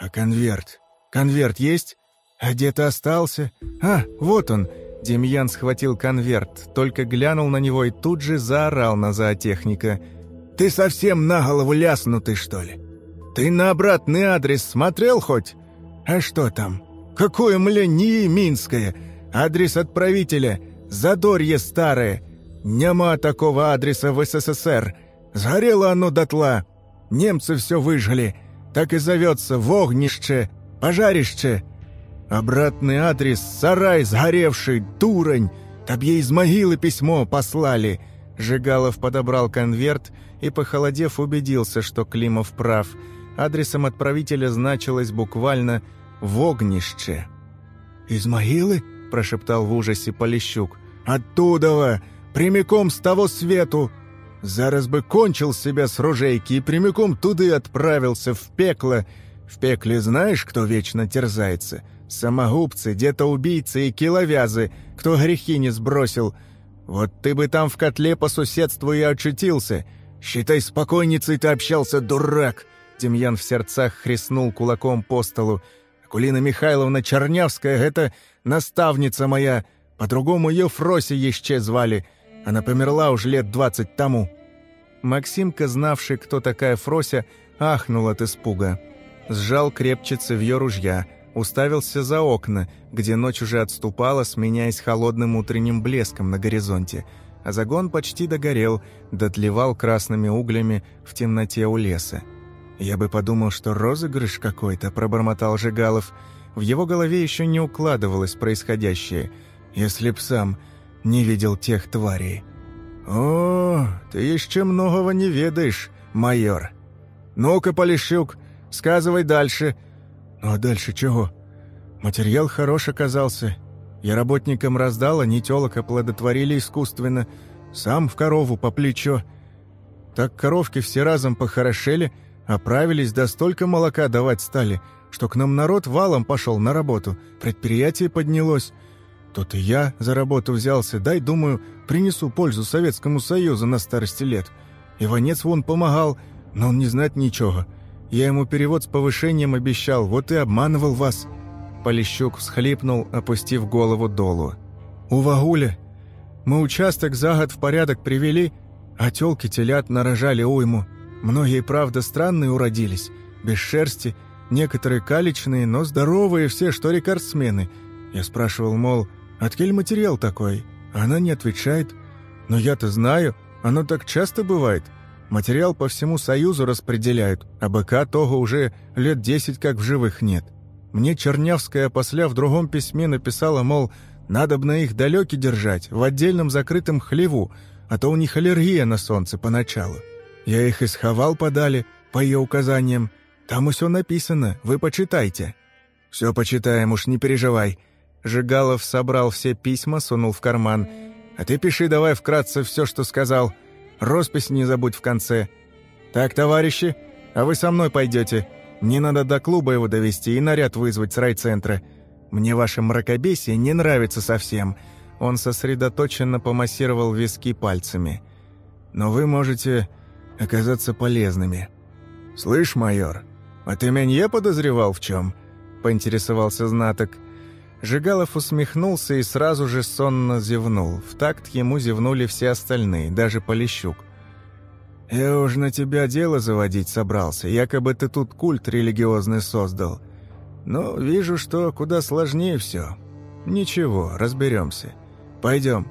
«А конверт? Конверт есть? А где-то остался? А, вот он!» Демьян схватил конверт, только глянул на него и тут же заорал на зоотехника. «Ты совсем на голову ляснутый, что ли? Ты на обратный адрес смотрел хоть? А что там? Какое, мля, не Минское? Адрес отправителя. Задорье старое. Нема такого адреса в СССР. Сгорело оно дотла. Немцы все выжгли. Так и зовется в огнище, пожарище. Обратный адрес — сарай сгоревший, дурань. Табье из могилы письмо послали. Жигалов подобрал конверт и, похолодев, убедился, что Климов прав. Адресом отправителя значилось буквально «Связь» в огнище. «Из могилы?» – прошептал в ужасе Полищук. «Оттуда! Прямиком с того свету! Зараз бы кончил себя с ружейки и прямиком туда и отправился, в пекло. В пекле знаешь, кто вечно терзается? Самогубцы, где-то-убийцы и киловязы, кто грехи не сбросил. Вот ты бы там в котле по соседству и очутился. Считай, спокойницей ты общался, дурак!» Демьян в сердцах хрестнул кулаком по столу. Кулина Михайловна Чернявская — это наставница моя, по-другому ее Фроси еще звали. Она померла уже лет двадцать тому». Максимка, знавший, кто такая Фрося, ахнул от испуга. Сжал крепче цевьё ружья, уставился за окна, где ночь уже отступала, сменяясь холодным утренним блеском на горизонте, а загон почти догорел, дотлевал красными углями в темноте у леса. «Я бы подумал, что розыгрыш какой-то», — пробормотал Жигалов. В его голове еще не укладывалось происходящее, если б сам не видел тех тварей. «О, ты еще многого не ведаешь, майор. Ну-ка, Полищук, сказывай дальше». «Ну а дальше чего? Материал хорош оказался. Я работникам раздал, они телок оплодотворили искусственно. Сам в корову по плечо. Так коровки все разом похорошели, — Оправились, да столько молока давать стали, что к нам народ валом пошел на работу, предприятие поднялось. Тут и я за работу взялся, дай, думаю, принесу пользу Советскому Союзу на старости лет. Иванец вон помогал, но он не знает ничего. Я ему перевод с повышением обещал, вот и обманывал вас». Полищук всхлипнул, опустив голову долу. «У Вагуля. Мы участок за год в порядок привели, а тёлки телят нарожали уйму. Многие, правда, странные уродились, без шерсти, некоторые калечные, но здоровые все, что рекордсмены. Я спрашивал, мол, откель материал такой? Она не отвечает. Но я-то знаю, оно так часто бывает. Материал по всему Союзу распределяют, а БК того уже лет десять как в живых нет. Мне Чернявская после в другом письме написала, мол, надо бы на их далеки держать, в отдельном закрытом хлеву, а то у них аллергия на солнце поначалу. Я их исховал подали, по ее указаниям. Там все написано, вы почитайте». «Все почитаем, уж не переживай». Жигалов собрал все письма, сунул в карман. «А ты пиши давай вкратце все, что сказал. Роспись не забудь в конце. Так, товарищи, а вы со мной пойдете. Мне надо до клуба его довести и наряд вызвать с райцентра. Мне ваше мракобесие не нравится совсем». Он сосредоточенно помассировал виски пальцами. «Но вы можете оказаться полезными. «Слышь, майор, а ты меня подозревал в чем?» — поинтересовался знаток. Жигалов усмехнулся и сразу же сонно зевнул. В такт ему зевнули все остальные, даже Полищук. «Я уж на тебя дело заводить собрался, якобы ты тут культ религиозный создал. Но вижу, что куда сложнее все. Ничего, разберемся. Пойдем».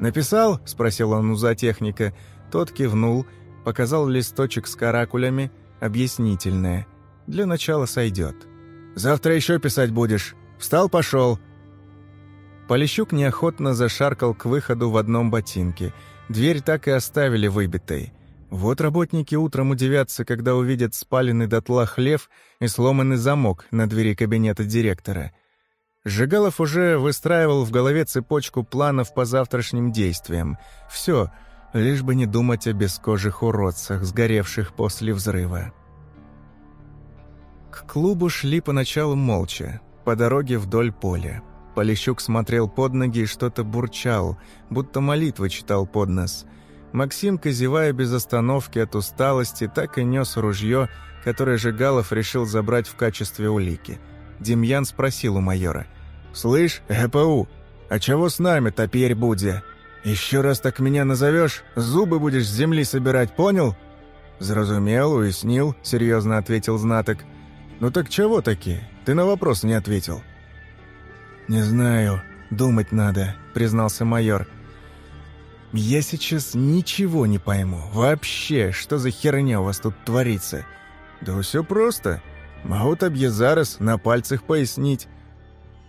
«Написал?» – спросил он у зоотехника. Тот кивнул, показал листочек с каракулями, объяснительное. «Для начала сойдет». «Завтра еще писать будешь. Встал, пошел». Полищук неохотно зашаркал к выходу в одном ботинке. Дверь так и оставили выбитой. Вот работники утром удивятся, когда увидят спаленный дотла хлев и сломанный замок на двери кабинета директора. Жигалов уже выстраивал в голове цепочку планов по завтрашним действиям. Все, лишь бы не думать о бескожих уродцах, сгоревших после взрыва. К клубу шли поначалу молча, по дороге вдоль поля. Полищук смотрел под ноги и что-то бурчал, будто молитвы читал под нос – Максимка, зевая без остановки от усталости, так и нес ружье, которое Жигалов решил забрать в качестве улики. Демьян спросил у майора. «Слышь, ГПУ, а чего с нами теперь будет? Еще раз так меня назовешь, зубы будешь с земли собирать, понял?» «Зразумел, уяснил», — серьезно ответил знаток. «Ну так чего таки? Ты на вопрос не ответил». «Не знаю, думать надо», — признался майор. Я сейчас ничего не пойму. Вообще, что за херня у вас тут творится? Да все просто. Могу тебе зараз на пальцах пояснить.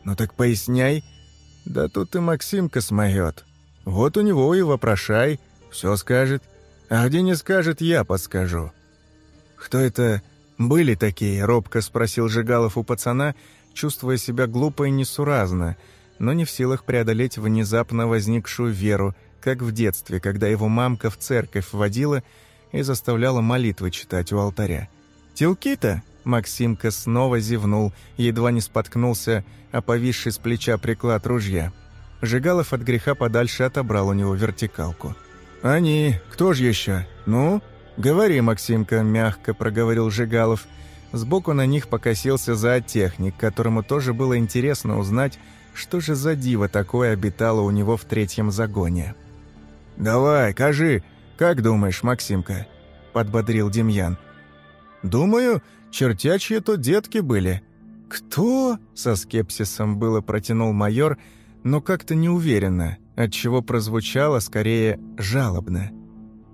Ну так поясняй. Да тут и Максимка смоет. Вот у него и вопрошай. Все скажет. А где не скажет, я подскажу. Кто это были такие? Робко спросил Жигалов у пацана, чувствуя себя глупо и несуразно, но не в силах преодолеть внезапно возникшую веру – как в детстве, когда его мамка в церковь водила и заставляла молитвы читать у алтаря. «Телки-то?» Максимка снова зевнул, едва не споткнулся, а повисший с плеча приклад ружья. Жигалов от греха подальше отобрал у него вертикалку. «Они, кто же еще? Ну?» «Говори, Максимка», — мягко проговорил Жигалов. Сбоку на них покосился зоотехник, которому тоже было интересно узнать, что же за диво такое обитало у него в третьем загоне. «Давай, кажи, как думаешь, Максимка?» — подбодрил Демьян. «Думаю, чертячьи то детки были». «Кто?» — со скепсисом было протянул майор, но как-то неуверенно, отчего прозвучало скорее жалобно.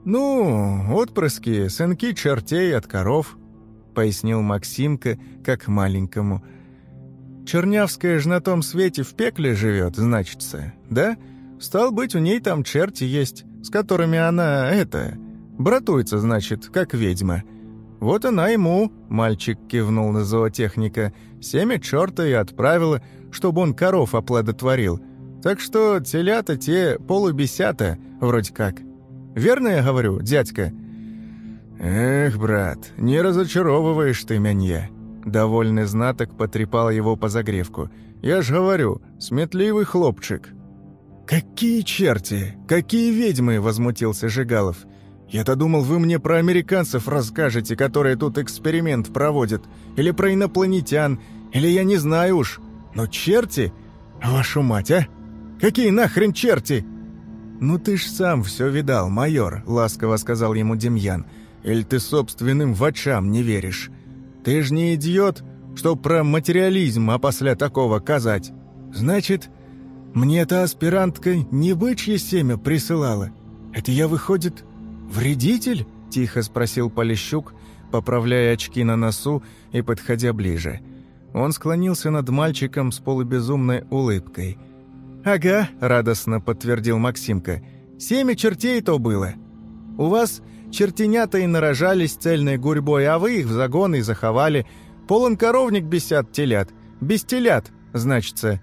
«Ну, отпрыски, сынки чертей от коров», — пояснил Максимка, как маленькому. «Чернявская ж на том свете в пекле живет, значится, да?» Стал быть, у ней там черти есть, с которыми она, это, братуется, значит, как ведьма. Вот она ему, мальчик кивнул на зоотехника, семя черта и отправила, чтобы он коров оплодотворил. Так что телята те полубесята, вроде как. Верно я говорю, дядька?» «Эх, брат, не разочаровываешь ты меня!» Довольный знаток потрепал его по загревку. «Я ж говорю, сметливый хлопчик, «Какие черти! Какие ведьмы!» – возмутился Жигалов. «Я-то думал, вы мне про американцев расскажете, которые тут эксперимент проводят, или про инопланетян, или я не знаю уж. Но черти? Вашу мать, а? Какие нахрен черти?» «Ну ты ж сам все видал, майор», — ласково сказал ему Демьян. «Или ты собственным вачам не веришь? Ты ж не идиот, что про материализм, а после такого казать. Значит, мне эта аспирантка не бычье семя присылала. Это я, выходит, вредитель?» – тихо спросил Полищук, поправляя очки на носу и подходя ближе. Он склонился над мальчиком с полубезумной улыбкой. «Ага», – радостно подтвердил Максимка. «Семя чертей то было. У вас чертенята и нарожались цельной гурьбой, а вы их в загон и заховали. Полон коровник бесят телят. Без телят, значится.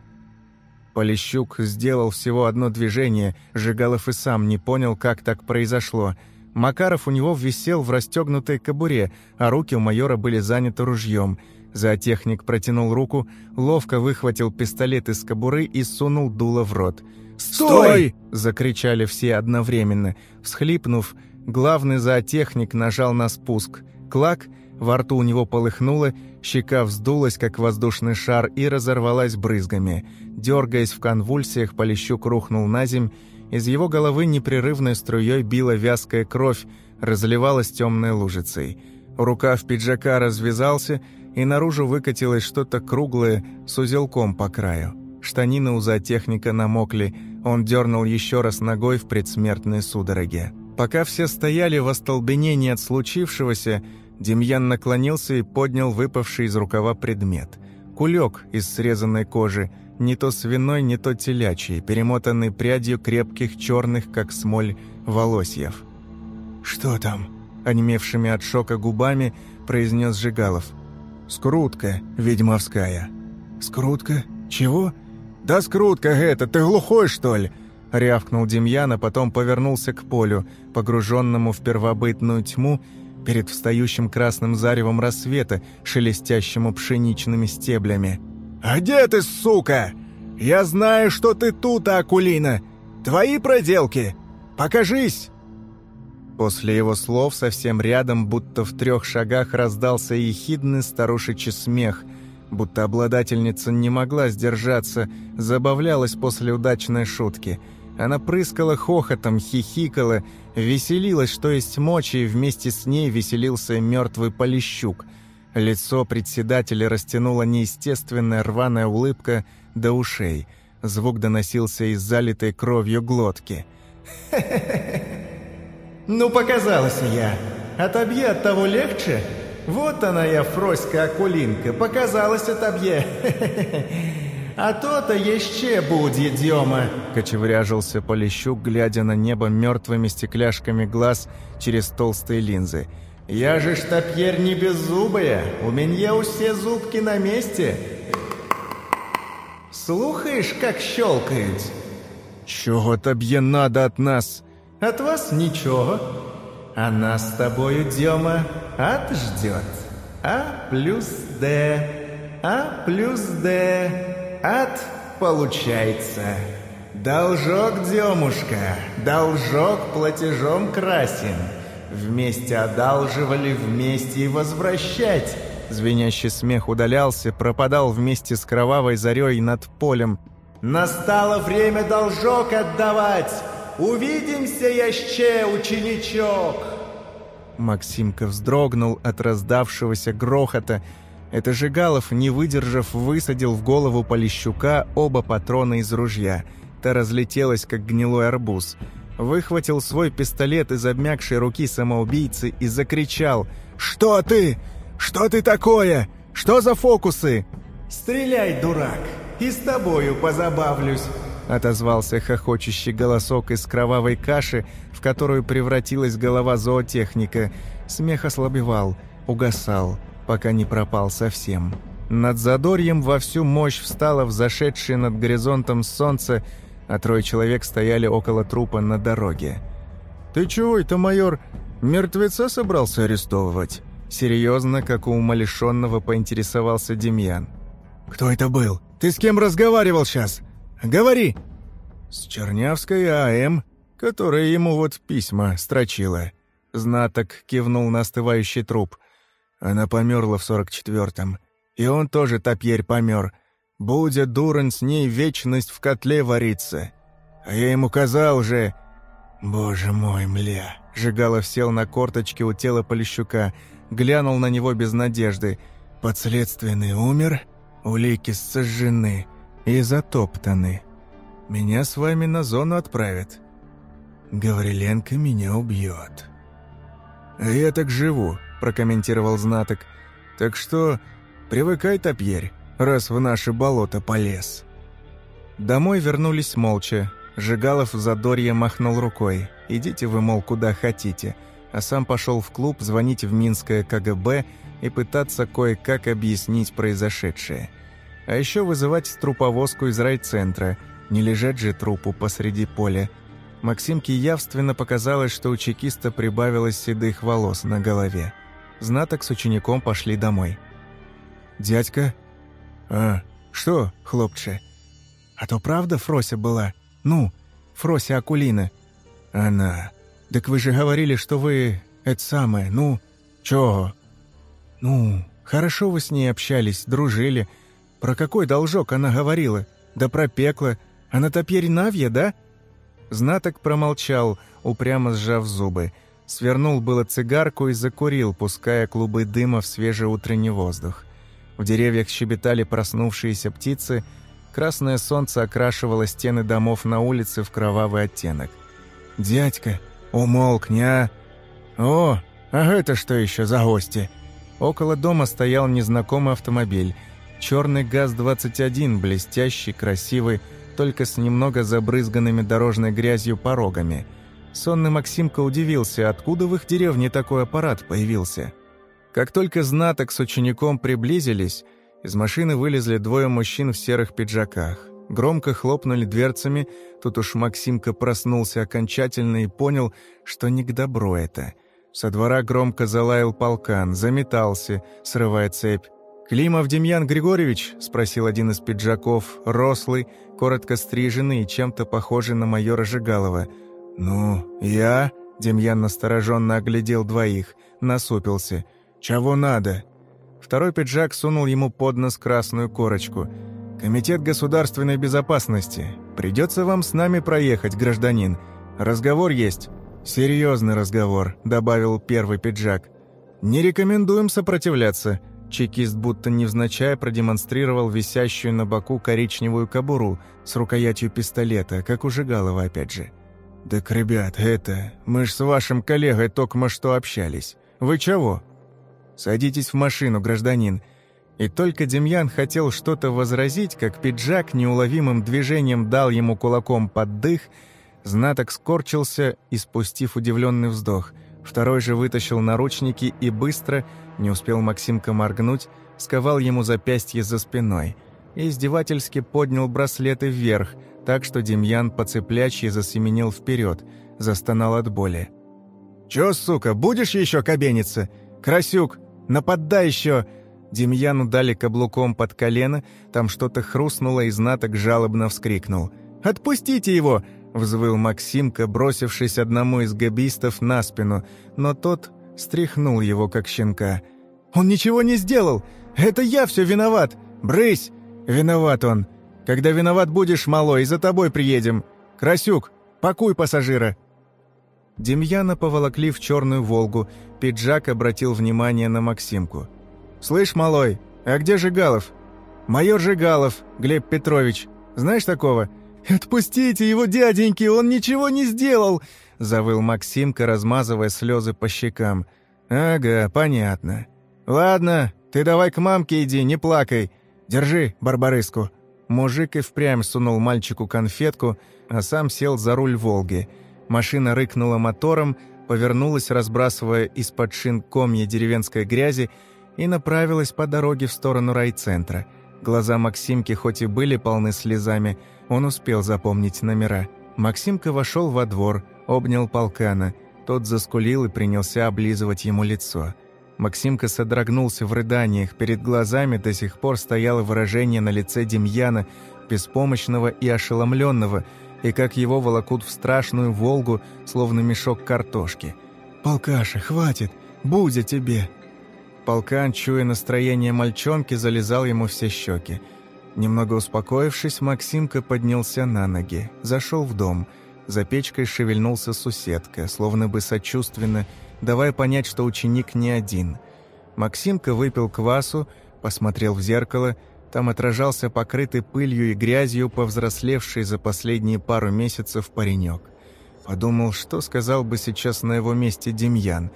Полищук сделал всего одно движение, Жигалов и сам не понял, как так произошло. Макаров у него висел в расстегнутой кобуре, а руки у майора были заняты ружьем. Зоотехник протянул руку, ловко выхватил пистолет из кобуры и сунул дуло в рот. «Стой!» – закричали все одновременно. Всхлипнув, главный зоотехник нажал на спуск. Клак – Во рту у него полыхнуло, щека вздулась, как воздушный шар, и разорвалась брызгами. Дергаясь в конвульсиях, Полищук рухнул на земь, из его головы непрерывной струей била вязкая кровь, разливалась темной лужицей. Рукав пиджака развязался, и наружу выкатилось что-то круглое с узелком по краю. Штанины у зоотехника намокли, он дернул еще раз ногой в предсмертной судороге. Пока все стояли в остолбенении от случившегося, Демьян наклонился и поднял выпавший из рукава предмет. Кулек из срезанной кожи, не то свиной, не то телячий, перемотанный прядью крепких черных, как смоль, волосьев. «Что там?» — онемевшими от шока губами произнес Жигалов. «Скрутка ведьмовская». «Скрутка? Чего?» «Да скрутка это, ты глухой, что ли?» — рявкнул Демьян, а потом повернулся к полю, погруженному в первобытную тьму, перед встающим красным заревом рассвета, шелестящему пшеничными стеблями. «А где ты, сука? Я знаю, что ты тут, Акулина. Твои проделки. Покажись!» После его слов совсем рядом, будто в трех шагах, раздался ехидный старушечий смех, будто обладательница не могла сдержаться, забавлялась после удачной шутки. Она прыскала хохотом, хихикала, веселилась, что есть мочи, и вместе с ней веселился мертвый полищук. Лицо председателя растянула неестественная рваная улыбка до ушей. Звук доносился из залитой кровью глотки. [laughs] «Ну, показалась я. Отобье от того легче? Вот она я, Фроська Акулинка, показалась отобье. [laughs] А то-то еще будет, Дема!» Кочевряжился Полищук, глядя на небо мертвыми стекляшками глаз через толстые линзы. «Я же штапьер не беззубая, у меня все зубки на месте. Слухаешь, как щелкает?» «Чего тебе надо от нас?» «От вас ничего, а нас с тобою, Дема, от ждет. А плюс Д, А плюс Д...» Ад получается. Должок, Демушка, должок платежом красен. Вместе одалживали, вместе и возвращать. Звенящий смех удалялся, пропадал вместе с кровавой зарей над полем. «Настало время должок отдавать! Увидимся, яще, ученичок!» Максимка вздрогнул от раздавшегося грохота, это Жигалов, не выдержав, высадил в голову Полищука оба патрона из ружья. Та разлетелась, как гнилой арбуз. Выхватил свой пистолет из обмякшей руки самоубийцы и закричал «Что ты? Что ты такое? Что за фокусы?» «Стреляй, дурак, и с тобою позабавлюсь!» Отозвался хохочущий голосок из кровавой каши, в которую превратилась голова зоотехника. Смех ослабевал, угасал пока не пропал совсем. Над Задорьем во всю мощь встало взошедшее над горизонтом солнце, а трое человек стояли около трупа на дороге. «Ты чего это, майор, мертвеца собрался арестовывать?» Серьезно, как у умалишенного, поинтересовался Демьян. «Кто это был? Ты с кем разговаривал сейчас? Говори!» «С Чернявской АМ, которая ему вот письма строчила». Знаток кивнул на остывающий труп. Она померла в сорок четвертом. И он тоже топьерь помер. Будет дурен с ней вечность в котле вариться. А я ему казал же... Боже мой, мля. Жигалов сел на корточки у тела Полищука, глянул на него без надежды. Подследственный умер, улики сожжены и затоптаны. Меня с вами на зону отправят. Гавриленко меня убьет. Я так живу, прокомментировал знаток. «Так что привыкай, Топьерь, раз в наше болото полез». Домой вернулись молча. Жигалов в задорье махнул рукой. «Идите вы, мол, куда хотите». А сам пошел в клуб звонить в Минское КГБ и пытаться кое-как объяснить произошедшее. А еще вызывать труповозку из райцентра. Не лежать же трупу посреди поля. Максимке явственно показалось, что у чекиста прибавилось седых волос на голове. Знаток с учеником пошли домой. «Дядька?» «А, что, хлопче?» «А то правда Фрося была? Ну, Фрося Акулина?» «Она. Так вы же говорили, что вы... это самое, ну, чего?» «Ну, хорошо вы с ней общались, дружили. Про какой должок она говорила? Да про пекло. Она теперь Навья, да?» Знаток промолчал, упрямо сжав зубы. Свернул было цигарку и закурил, пуская клубы дыма в свежий утренний воздух. В деревьях щебетали проснувшиеся птицы, красное солнце окрашивало стены домов на улице в кровавый оттенок. «Дядька, умолкни, а! О, а это что еще за гости?» Около дома стоял незнакомый автомобиль. Черный ГАЗ-21, блестящий, красивый, только с немного забрызганными дорожной грязью порогами. Сонный Максимка удивился, откуда в их деревне такой аппарат появился. Как только знаток с учеником приблизились, из машины вылезли двое мужчин в серых пиджаках. Громко хлопнули дверцами, тут уж Максимка проснулся окончательно и понял, что не к добру это. Со двора громко залаял полкан, заметался, срывая цепь. «Климов Демьян Григорьевич?» – спросил один из пиджаков, рослый, коротко стриженный и чем-то похожий на майора Жигалова. «Ну, я?» – Демьян настороженно оглядел двоих, насупился. «Чего надо?» Второй пиджак сунул ему под нос красную корочку. «Комитет государственной безопасности. Придется вам с нами проехать, гражданин. Разговор есть». «Серьезный разговор», — добавил первый пиджак. «Не рекомендуем сопротивляться». Чекист будто невзначай продемонстрировал висящую на боку коричневую кобуру с рукоятью пистолета, как у Жигалова опять же. «Так, ребят, это... Мы ж с вашим коллегой только что общались. Вы чего?» «Садитесь в машину, гражданин». И только Демьян хотел что-то возразить, как пиджак неуловимым движением дал ему кулаком под дых — Знаток скорчился и, спустив удивленный вздох, второй же вытащил наручники и быстро, не успел Максимка моргнуть, сковал ему запястье за спиной и издевательски поднял браслеты вверх, так что Демьян поцеплячьи засеменил вперед, застонал от боли. «Чё, сука, будешь еще кабениться? Красюк, нападай еще!» Демьяну дали каблуком под колено, там что-то хрустнуло, и знаток жалобно вскрикнул. «Отпустите его! Взвыл Максимка, бросившись одному из габистов на спину, но тот стряхнул его, как щенка. «Он ничего не сделал! Это я все виноват! Брысь! Виноват он! Когда виноват будешь, малой, за тобой приедем! Красюк, пакуй пассажира!» Демьяна поволокли в черную «Волгу», пиджак обратил внимание на Максимку. «Слышь, малой, а где Жигалов?» «Майор Жигалов, Глеб Петрович. Знаешь такого?» «Отпустите его, дяденьки, он ничего не сделал!» — завыл Максимка, размазывая слезы по щекам. «Ага, понятно. Ладно, ты давай к мамке иди, не плакай. Держи, барбарыску». Мужик и впрямь сунул мальчику конфетку, а сам сел за руль «Волги». Машина рыкнула мотором, повернулась, разбрасывая из-под шин комья деревенской грязи, и направилась по дороге в сторону райцентра. Глаза Максимки хоть и были полны слезами, он успел запомнить номера. Максимка вошел во двор, обнял полкана. Тот заскулил и принялся облизывать ему лицо. Максимка содрогнулся в рыданиях. Перед глазами до сих пор стояло выражение на лице Демьяна, беспомощного и ошеломленного, и как его волокут в страшную «Волгу», словно мешок картошки. «Полкаша, хватит! Будет тебе!» Полкан, чуя настроение мальчонки, залезал ему все щеки. Немного успокоившись, Максимка поднялся на ноги, зашел в дом. За печкой шевельнулся суседка, словно бы сочувственно, давая понять, что ученик не один. Максимка выпил квасу, посмотрел в зеркало, там отражался покрытый пылью и грязью повзрослевший за последние пару месяцев паренек. Подумал, что сказал бы сейчас на его месте Демьян.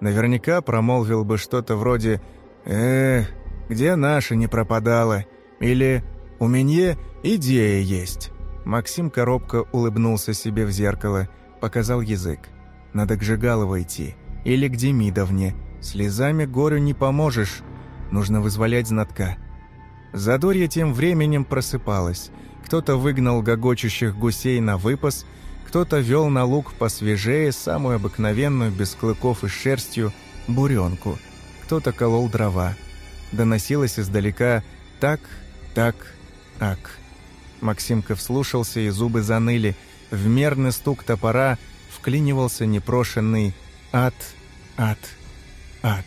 Наверняка промолвил бы что-то вроде «Эх, где наша не пропадала?» Или «У меня идея есть». Максим коробко улыбнулся себе в зеркало, показал язык. «Надо к Жигалову идти. Или к Демидовне. Слезами горю не поможешь. Нужно вызволять знатка». Задорье тем временем просыпалось. Кто-то выгнал гогочущих гусей на выпас, кто-то вел на луг посвежее, самую обыкновенную, без клыков и шерстью, буренку. Кто-то колол дрова. Доносилось издалека так, так, ак. Максимка вслушался, и зубы заныли. В мерный стук топора вклинивался непрошенный «ад, ад, ад».